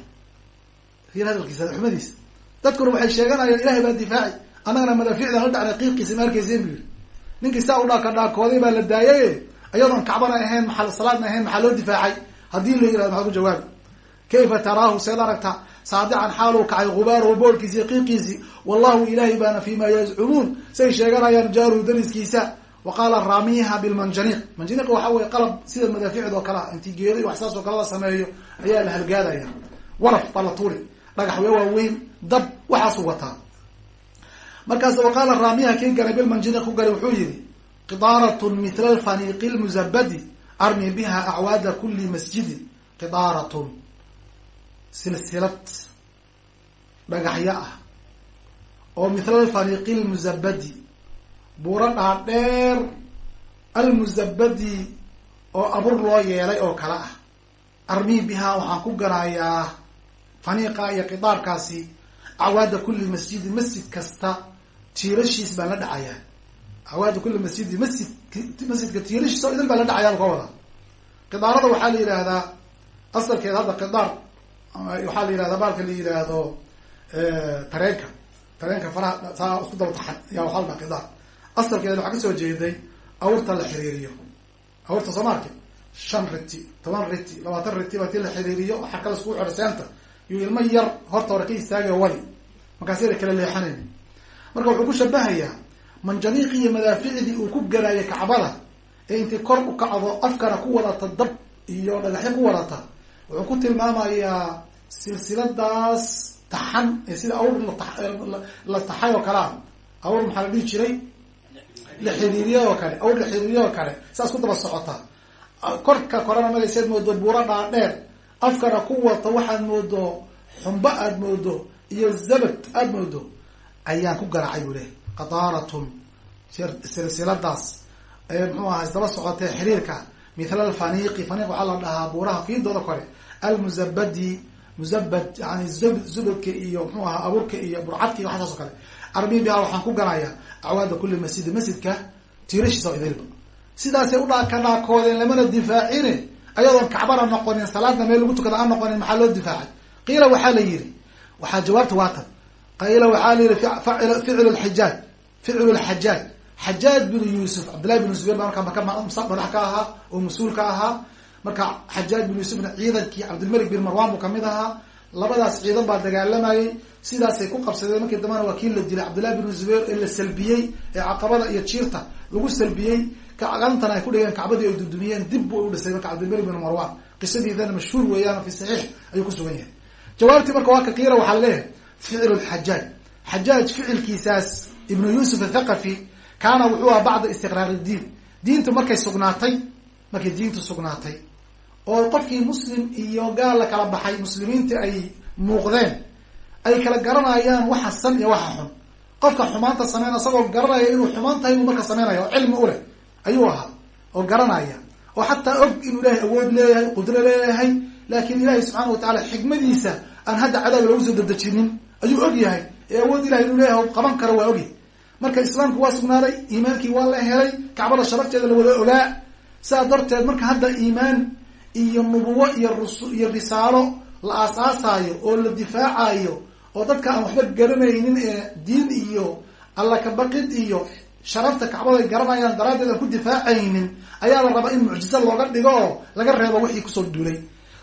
hadalkiisa xumadiisa dadkuna waxay sheeganayaan ilahay baa difaaci annagana madaafiicdan la dhacnay qiiqiisa ma arkaysen bu saa u dhaaka dhaakooday baa la daayay iyadoon kacbana ahayn maal salaadna ahayn maxaa loo difaacay? Haddii la yiraahdo maxaa ku jawaabi kayfa taraahu seed aragta saadican xaaluu kacay gubaaruhu boolkiisi iyo qiiqiisi wallahu ilahay baana fima yazcumuun say sheeganayaan jaaruhu dariskiisa wa qaala raamiha bilmanjaniiq. Manjaniiq waxa weye qalab sida madaafiicd oo kale ah intii geeday wax saas oo kale la sameeyo ayaa la halgaadaya. Waraf baa la tuuri dhagaxyo waaweyn dab waxaasu wataa markaas wa qaala raamiha kii ganay bilmanjaniiq ku ganay wuxuu yihi qidaaratun mithla alfaniiqi lmuzabadi armi biha acwaada kuli masjidin. Qidaaratun silsilad dhagaxyo ah oo mithla alfariiqi lmuzabadi buuro dhaadheer almuzabadi oo abur loo yeelay oo kale ah. Armii bihaa waxaan ku ganayaa faniiqa iyo qidaarkaasi acwaada kuli masjidin masjid kasta tiirashiis baan la dhacayaa acwaada kuli masjidi masjid masjidka tiirashiis oo baan la dhacayaa ka wada. Qidaarada waxaa la yidhaahdaa asalkeeda hadda qidaar waxaa la yidhahdaa baalka la yidhaahdo tareenka. Tareenka faraha saa isku daba taxan ayaa waxaa la qidaar asalkeeda waxaa ka soo jeeday awrta la xiriiriyo. Awrta soomaarka shan riti toban riti labaatan riti baa ti la xiriiriyo waxaa kala iskugu xidho seenta. Iyo ilmo yar horta hore ka istaagay wadi markaas yada kala leexanayn marka wuxuu ku shabahayaa manjaniiqi iyo madaaficdii uu ku galaayay kacbada ee intay kor u kacdo afkana ku wadata dab iyo dhagaxyo ku wadata wuxuu ku tilmaamayaa silsiladaas taxan ee sida awr la taxay oo kalea awr maxaa la dhihi jiray? La xiriiriye oo kale awr la xiriiriye oo kale saas ku daba socota. Korka korana magayseed moodo buuro dhaadheer afkana ku wata waxaad moodo xumbo aad moodo iyo zabad aad moodo ayaan ku garaacay buu lehy qadaaratun silsiladaas ee muxuu aha isdaba socotee xiriirka. Mithla alfaniiqi faniiq waxaa la dhahaa buuraha fiidooda kore. Almuzabadi muzabad yani zubadka iyo mxuu ahaa abuurka iyo burcadka iyo waxasaas o kale armi biha waxaan ku ganayaa acwaada kuli masjidi masjidka tiirashiisa idilba sidaasay udhaa ka dhaakoodeen lamana difaacine ayadoon kacbana noqonin salaadna meel lagu tukada aan noqonin maxaa loo difaacay? Qiila waxaa la yihi waxaa jawaabta waatan qiila waxaa la yihi ficlu lxijaaj ficlu lxajaaj xajaaj binu yuusuf cabdillahi binu zubayr baa markaa maka madax ka ahaa oo mas'uul ka ahaa marka xajaaj bin yuusufna ciidankii cabdilmalik bin marwan buu ka mid ahaa labadaas ciidan baa dagaalamayay sidaasay ku qabsadeen markii dambana waa kii la dilay cabdillahi bin zubayr ee la salbiyey ee caqabada iyo jiirta lagu salbiyey gacantana ay ku dhigeen kacbadii ay dudumiyeen dib buu u dhisay marka cabdilmalik bin marwan qisadiidana mashhuur weeyaan fi saxiix ayuu kusugan yahay jawaabtii marka waa ka qiila waxaa la leeyahay ficlu lxajaaj xajaaj ficilkiisaas ibnu yuusuf athaqafi kaana wuxuu aha bacda istiqraar diin diintu markay sugnaatay markay diintu sugnaatay oo qofkii muslim iyo gaal la kala baxay muslimiinta ay muuqdeen ay kala garanayaan waxa san iyo waxa xun qofka xumaanta sameyn isagoo garanaya inuu xumaan tahay inuu marka sameynaya oo cilmi uleh ayuu ahaa oo garanaya oo xataa og inuu ilaahay awood leeyahay qudro leeyahay laakiin ilaahay subxaana watacala xikmadiisa aan hadda cadaab lagu soo dadejinin ayuu og yahay. Ee awood ilahay inuu leeyahay qaban karo waa ogyahay marka islaamku waa sugnaaday iimaankii waa la helay kacbada sharafteeda la wada ogaa. Sidaa darteed marka hadda iimaan iyo nubuwo iyo rus iyo risaalo la aasaasaayo oo la difaacayo oo dadka aan waxba garanaynin ee diin iyo alla kabaqid iyo sharafta kacbada ay garanayaan daraaddeed aan ku difaacaynin ayaa la rabaa in mucjizo looga dhigo oo laga reebo wixii ku soo duulay.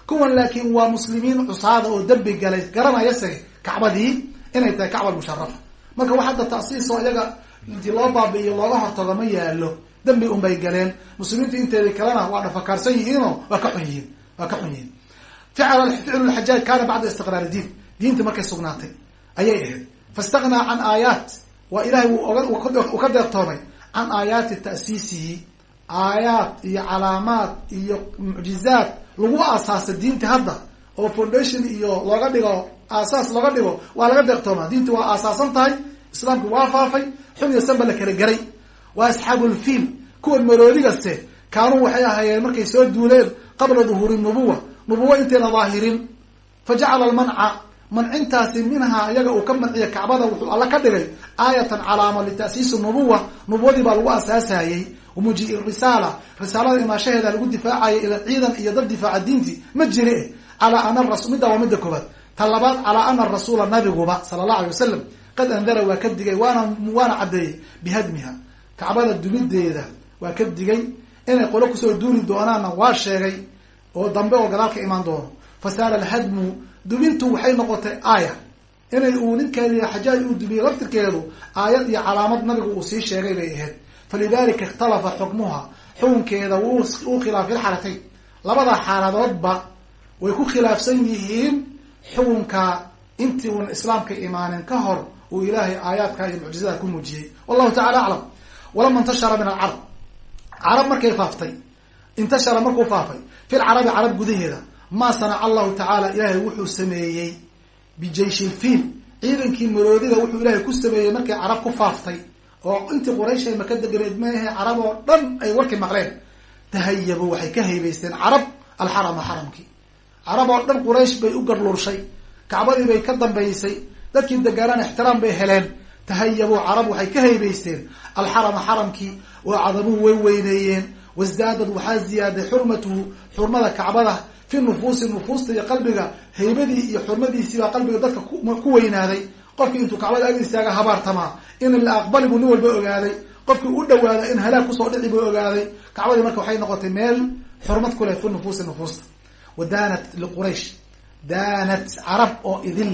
Kuwan laakiin waa muslimiin cusaada oo dembi galay garanaya se kacbadii inay tahay kacba musharafa marka wax hadda tasiis oo iyaga intii loo baabi'iyo looga hortago ma yaalo dambi un bay galeen. Muslimiintu inteeda kalena waa dhafakaarsan yihiinoo waa ka xun yihiin waa ka xun yihiin. Ficlu lxajaaj kaana bacda istiqraar diin diinta markay sugnaatay ayay ahayd. Faistaqnaa can aayaat. Waa ilahay uu ka deertoomay can aayaati ta'siisihi aayaat iyo calaamaad iyo mucjizaat lagu aasaasa diinta hadda. Oo foundation iyo looga dhigo aasaas looga dhigo waa laga deeqtooma diinta waa aasaasan tahay islaamku waa faafay xun iyo sanba la kala geray waa asxaabulfiil kuwan maroodigaste kaanuu waxay ahaayeen markay soo duuleen qabla duhuuri nubuwa. Nubuwa intayna daahirin. Fa jacala almanca mancintaasi minhaa iyaga uu ka manciya kacbada wuxuu alla ka dhigay aayatan calaamo lita'siisi nubuwa. Nubuwadii baa lagu asaasayey wamuji risaala risaalada imaashaheeda lagu difaacaya ila ciidan iyo dad difaaca diintii ma jire calaa ana middaa waa midda koobaad ta labaad calaa ana rasuula nabiguba sala allahu alay wasalam qad andara waa ka digay waana waana caddeeyey bihadmiha. Kacbada dumideeda waa ka digay. Inay qolo ku soo duuli doonaanna waa sheegay oo dambe oo gadaal ka imaan doono. Fasaara alhadmu dumintu waxay noqotay aaya. Inay uu ninkeedi xajaaj uu dumiye laftirkeedu aayad iyo calaamad nabigu uu sii sheegay bay ahayd. Falidalika ikhtalafa xukmuha xukunkeeda wuu khilaafay ilxalatayn labada xaaladoodba way ku khilaafsan yihiin xukunka intii uuna islaamka imaanin ka hor uu ilaahay aayaadka iyo mucjizada ku muujiyey. Wallahu tacala aclam walama intashara min alcarab carab markay faaftay intashara markuu faafay fil carabi carab gudaheeda maa sanaca allahu tacaala ilaahay wuxuu sameeyey bijayshi lfiil ciidankii maroodida wuxuu ilaahay ku sameeyey markay carab ku faaftay oo intii quraysh ay maka deganeed maahe carab oo dhan ay warkii maqleen. Tahayabu waxay ka haybaysteen carab alxarama xaramkii carab oo dhan quraysh bay u garlurshay kacbadii bay ka dambaysay. Dadkii degaanaan ixtiraam bay heleen. Tahayabuu carab waxay ka haybaysteen. Alxarama xaramkii oo cadamuu way weyneeyeen. Wasdaadad waxaa ziyaaday xurmatuhu xurmada kacbada fi nufuusi nufuusta iyo qalbiga. Haybadii iyo xurmadiisii baa qalbiga dadka ku weynaaday. Qofkii intuu kacbada ag habaartamaa in la aqbali buu nin walba ogaaday. Qofkii u dhawaada in halaag ku soo dhici buu ogaaday. Kacbadii marka waxay noqotay meel xurmad ku leh fi nufuusi nufuusta wa daanat liquraysh daanat carab oo idil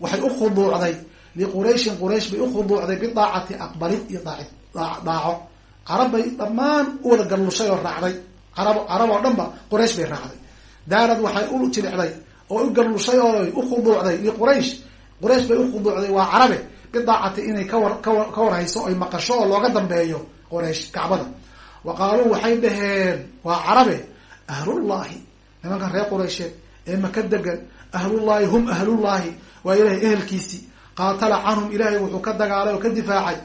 waxay u khuduucday liqurayshin quraysh bay ukhuduucday bidaacati aqbalid iyo daaco carab bay dhammaan u wada gallushay oo raacday carab carab oo dhan ba quraysh bay raacday daanad waxay u jilicday oo u gallushay oo u khuduucday liquraysh quraysh bay ukhuduucday waa carabe bidaacati inay kawar kawa ka warhayso oy maqasho oo looga dambeeyo quraysh kacbada wa qaaluu waxay dhaheen waa carabe ahlullahi nimankan reer quraysheed ee maka degan ahlullahi hum ahlullahi waa ilahay ehelkiisii qaatala canhum ilaahay wuxuu ka dagaalay oo ka difaacay.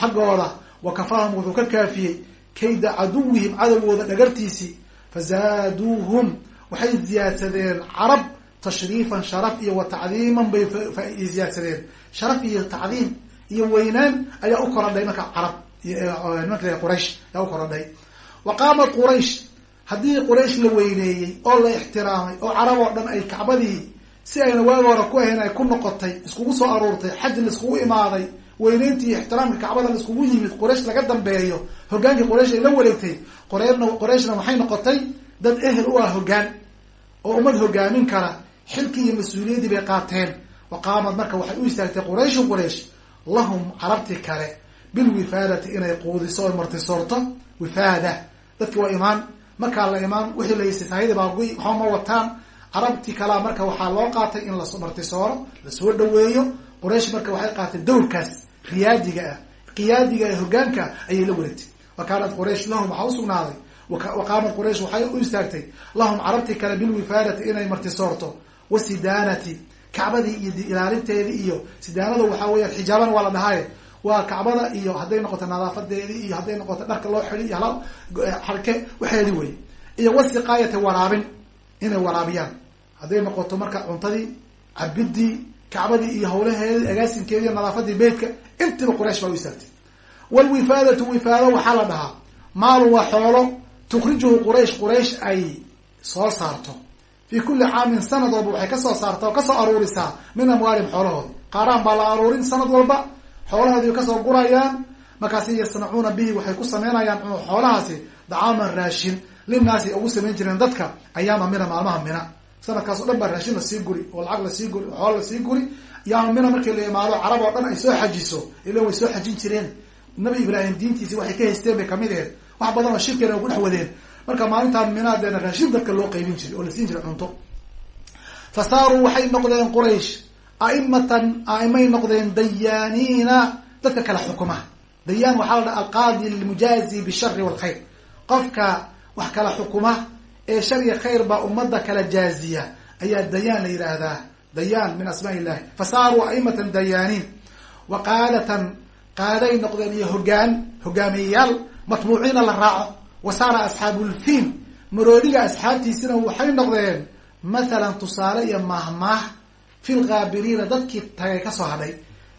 Xaggooda wa kafaahum wuxuu ka kaafiyey. Kayda caduwihim cadowgooda dhagartiisii fazaaduuhum waxay ziyaadsadeen carab tashriifan sharaf iyo wa tacdiiman bay ziyaadsadeen sharaf iyo tacdiim iyo weynaan ayaa u korodhay marka carab nimanka quraysh ayaa u korodhay. Wa qaamat quraysh haddii quraysh la weyneeyey oo la ixtiraamay oo carab oo dhan ay kacbadii si ayna waagi hore ku ahayn ay ku noqotay iskugu soo aruurtay xaj la iskugu imaaday weyneyntii iyo ixtiraamka kacbada la iskugu yimid quraysh laga dambeeyo hogaankii quraysh ay la wareegtay qoreerna qurayshna waxay noqotay? Dad ehel u ah hoggaan oo ummad hogaamin kara xilkii iyo mas'uuliyaddii bay qaateen. Wa qaamad marka waxay u istaagtay qurayshu quraysh lahum carabtii kale bilwifaadati inay quudiso oy martisoorto wifaada. Dadki waa imaan markaa la imaan wixii la gu waxba ma wataan. Carabtii kalaa marka waxaa loo qaatay in la martisooro la soo dhaweeyo. Quraysh marka waxay qaatay dawrkaas riyaadiga ah. Qiyaadiga ee hogaanka ayay la wareegtay. Wa kaanat quraysh lahum waxaa usugnaaday wa qaamat quraysh waxay u istaagtay. Lahum carabtii kale bilwifaadati inay martisoorto wasidaanati kacbadii iyo ilaalinteedii iyo sidaanada waxaa weeyaan xijaabana waa la dhahaye waa kacbada iyo hadday noqoto nadaafadeedii iyo hadday noqoto dharka loo xidi iyo hala xarke waxeedi wey iyo wasiqaayati waraabin inay waraabiyaan. Hadday noqoto marka cuntadii cabidii kacbadii iyo hawlaheedi agaasinkeedi iyo nadaafadii beytka intiba quraysh baa u istaagtay. Walwifaadatu wifaado waxaa la dhahaa maalun waa xoolo tukrijuhu quraysh quraysh ay soo saarto. Fi kuli caamin sanad walba waxay ka soo saartaa oo ka soo aruurisaa min amwaalihim xoolahoodi qaaraan baa la aruurin sanad walba xoolahoodii ka soo gurayaan markaasi yasnacuuna bihi waxay ku sameynayaan xoolahaasi dacaaman raashin. Linaasi ugu samayn jireen dadka ayaama mina maalmaha mina. Sanadkaas o dhan baa raashin la sii guri oo lacag la sii guri oo xoola la sii guri. Yaama mina markii la imaado carab oo dhan ay soo xajiso ila way soo xajin jireen. Nabi ibraahim diintiisi waxay ka haysteen bay ka mid aheed wax badan oo shirkeena ugu dhex wadeen. Marka maalintaan minaadeena raashin dadka loo qaybin jiray oo la siin jiray cunto. Fa saaruu waxay noqdeen quraysh aimatan aimay noqdeen dayaaniina dadka kala xukuma. Dayaan waxaa la dhaha alqaadi lmujaazi bishari walkhayr. Qofka wax kala xukuma ee shar iyo khayr baa ummadda kala jaaziya ayaa dayaan la yidhaahdaa dayaan min asmaa illahi fa saaruu aimatan dayaaniin. Wa qaadatan qaaday noqdeen iyo hogaan hogaamiyeyaal matbuuciina la raaco. Wa saara asxaabulfiin maroodiga asxaabtiisina waxay noqdeen mathalan tusaale iyo mahmaah fi lkaabiriina dadkii tagay ka soo hadhay.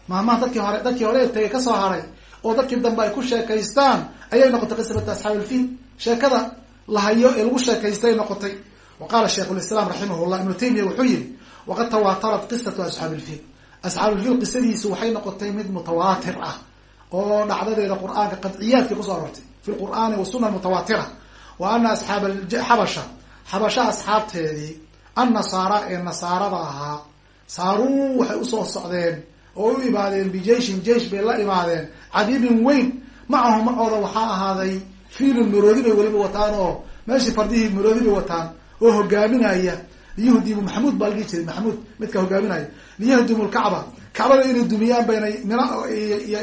Mahmaha dadkii hore dadkii hore tagay ka soo hadhay oo dadkii dambe ay ku sheekaystaan ayay noqotay qisabata asxaabilfiil sheekada lahayo ee lagu sheekaystay noqotay. Wa qaala shaikhu lislaam raximah ibnu taymiya wuxuu yihi waqad tawaatarat qisatu asxaabilfiil asxaabilfiil qisadiisu waxay noqotay mid mutawaatir ah oo dhacdadeeda qur'aanka qadciyaadkii ku soo arortay fi lqur'aani wasuna mutawaatira wa ana asxaab xabasha xabasha asxaabteedii annasaara ee nasaarada ahaa saaruu waxay u soo socdeen oo u imaadeen bijeishin jeish bay la imaadeen. Cadiibin weyn macahu macooda waxaa ahaaday fiilun maroodi bay weliba wataan oo meeshii fardihii maroodi bay wataan oo hogaaminaya liyuhdimu maxamuud baa la dhihi jiray maxamuud midka hogaaminaya. Liyahdimu lkacba kacbada inay dumiyaan baynay mina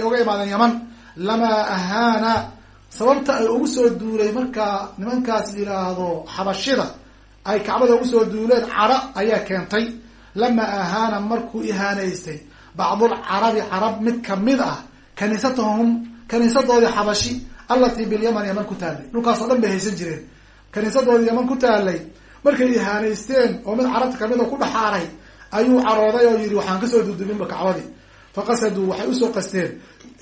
oga imaadeen yaman. Lamaa ahaana sababta ay ugu soo duulay markaa nimankaas yidhaahdo xabashida ay kacbada ugu soo duuleen cadho ayaa keentay lama ahaana markuu ihaanaystay bacdul carabi carab mid ka mid ah kaniisatahum kaniisadoodii xabashi allatii bilyaman yaman ku taalay dhulkaas oo dhan bay haysan jireen. Kaniisadoodii yaman ku taalay markay ihaanaysteen oo mid carabta ka mid oo ku dhaxaaray ayuu carooday oo yidhi waxaan ka soo duduminba kacbadii. Faqasaduu waxay u soo qasteen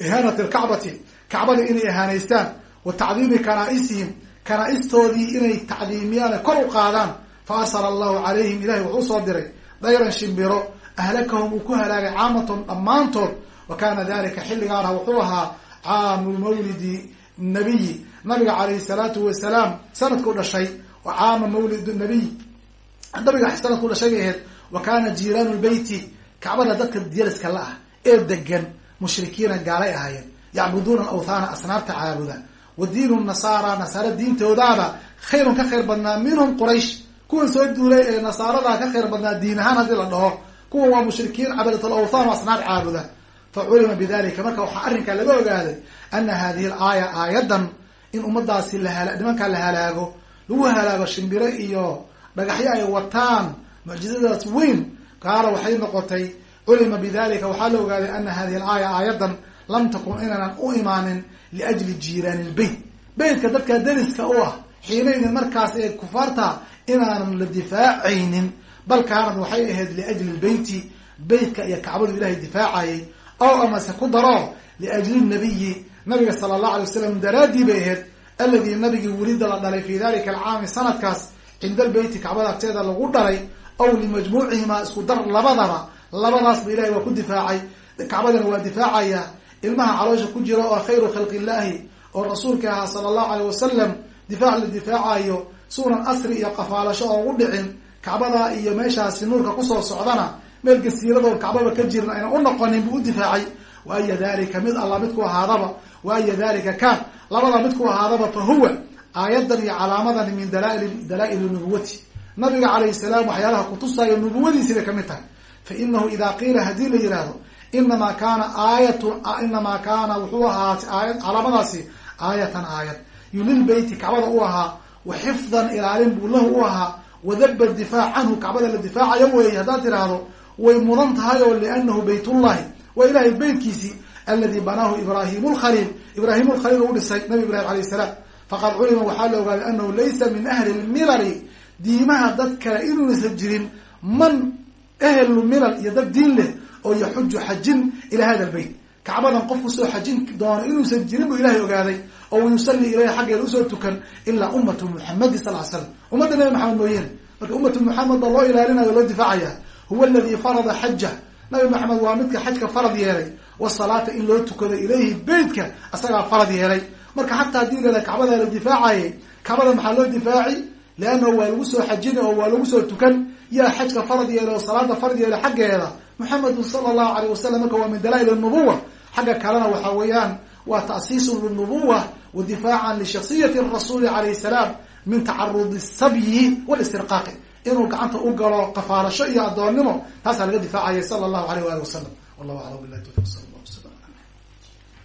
ihaanati lkacbati kacbadii inay ihaanaystaan wa tacdiimi kanaa-isihim kanaa-istoodii inay tacdiimiyaan kor u qaadaan fa arsala allahu calayhim ilahay wuxuu u soo diray dayran shimbiro ahlakahum uu ku halaagay caamatahum dhammaantood. Wa kana dalika xilligaana wuxuu ahaa caamu mawlidi nabiyi nabiga calayhi salaatu wasalaam sanadku dhashay wa caama mawlid nabiy nabiga sanadku dhashay bay ahayd wa kana jiiraanu lbeyti kacbada dadka diyaliska la ah ee degan mushrikiina gaalay ahaayeen. Yacbuduuna awthaana asnaarta caabuda. Wa diinu nasaara nasaara diintoodaaba khayrun ka khayr badnaa minhum quraysh kuwan soo duulay ee nasaaradaa ka khayr badnaa diin ahaan haddii la dhaho kuwan waa mushrikiin cabadat lawthan asnaar caabuda. Fa culima bidalika marka waxaa arrinkaa laga ogaaday ana hadihi alaaya aayadan in ummadaasi lahala nimankaa la halaago lagu halaago shimbiro iyo dhagaxyo ay wataan mucjizadaas weyn gaara waxay noqotay culima bidalika waxaa la ogaaday ana hadihi alaaya aayadan lam takun inaanan u imaanin liajli jiiraani lbeyt beytka dadka dariska u ah xiinaydin markaas ee kufaarta inaanan la difaacaynin bal kaanad waxay ahayd liajli lbeyti beytka iyo kacbadu ilahay difaacayay ow amase ku daro liajli nabiyi nabiga sala allahu alay wasalam daraadii bay ahayd alladii nabigii welida la dhalay fi dalika alcaami sanadkaas cinda albeyti kacbada agteeda lagu dhalay aw limajmuucihimaa isku dar labadaba labadaasba ilahay waa ku difaacay. Kacbadana waa difaacaya. Ilmaha caloosha ku jira oo khayru khalqi illaahi oo rasuulka ahaa sala allahu alayh wasalam difaac la difaacayo suunan asri iyo qafaalasho oo ugu dhicin kacbada iyo meeshaasi nuurka ku soo socdana meel gasiiradoon kacbaba ka jirin ayna u noqonin buu u difaacay. Wa aya dalika mid alla midku ahaadaba wa aya dalika kaan labada midku ahaadaba fa huwa aayadan iyo calaamadan min dalal dalaa-ili nubuwati nabiga calayhi salaam waxyaalaha kutusaayo nubuwadiisi bay ka mid tahay. Fa inahu ida qiila haddii la yihahdo inamaa kaana aayatu inamaa kaana wuxuu ahaa aayad calaamadaasi aayatan aayad. Yulilbeyti kacbada u ahaa wa xifdan ilaalin buu lahu u ahaa wadaba difaac canhu kacbada la difaacayo weeye haddaad tiraahdo way mudan tahay oo lianahu baytullahi waa ilahay beytkiisii aladi banaahu ibraahimu lkhaliil ibraahimu lkhaliil u dhisay nabi ibrahim alayh salaam faqad culima waxaa la ogaaday anahu laysa min ahli lmilali diimaha dad kale inuusan jirin man ahlu milal iyo dad diin leh oo yaxuju xajin ila hada lbeyt kacbadan qof ku soo xajin doono inuusan jirin buu ilahay ogaaday oo yusallii ilayha xaggeeda u soo tukan ilaa ummatu muxamadi sal slam ummadda nabi maxamed mooyane marka ummatu muxamed baa loo ilaalinayo loo difaacaya. Huwa aladi farada xaja nabi maxamed waa midka xajka farad yeelay. Wasalaata in loo tukado ilayhi beytka asagaa farad yeelay. Marka xataa haddii lala kacbadaa la difaacayay kacbada maxaa loo difaaci? Leannahu waa lagu soo xajin oo waa lagu soo tukan. Yaa xajka farad yeelay oo salaada farad yeelay xaggeeda muxamedun sala allahu alayh wasalam marka waa min dalaa-il nubuwa xagga kalena waxa weeyaan waa ta'siisun linubuwa wa difaacan lishaksiyati rasuuli calayhi salaam min tacarudi sabyi walistirqaaqi inuu gacanta u galo qafaalasho iyo addoonnimo taasaa laga difaacaya sala allahu alayh waali wasalam wallahu aclam billahi tawfiq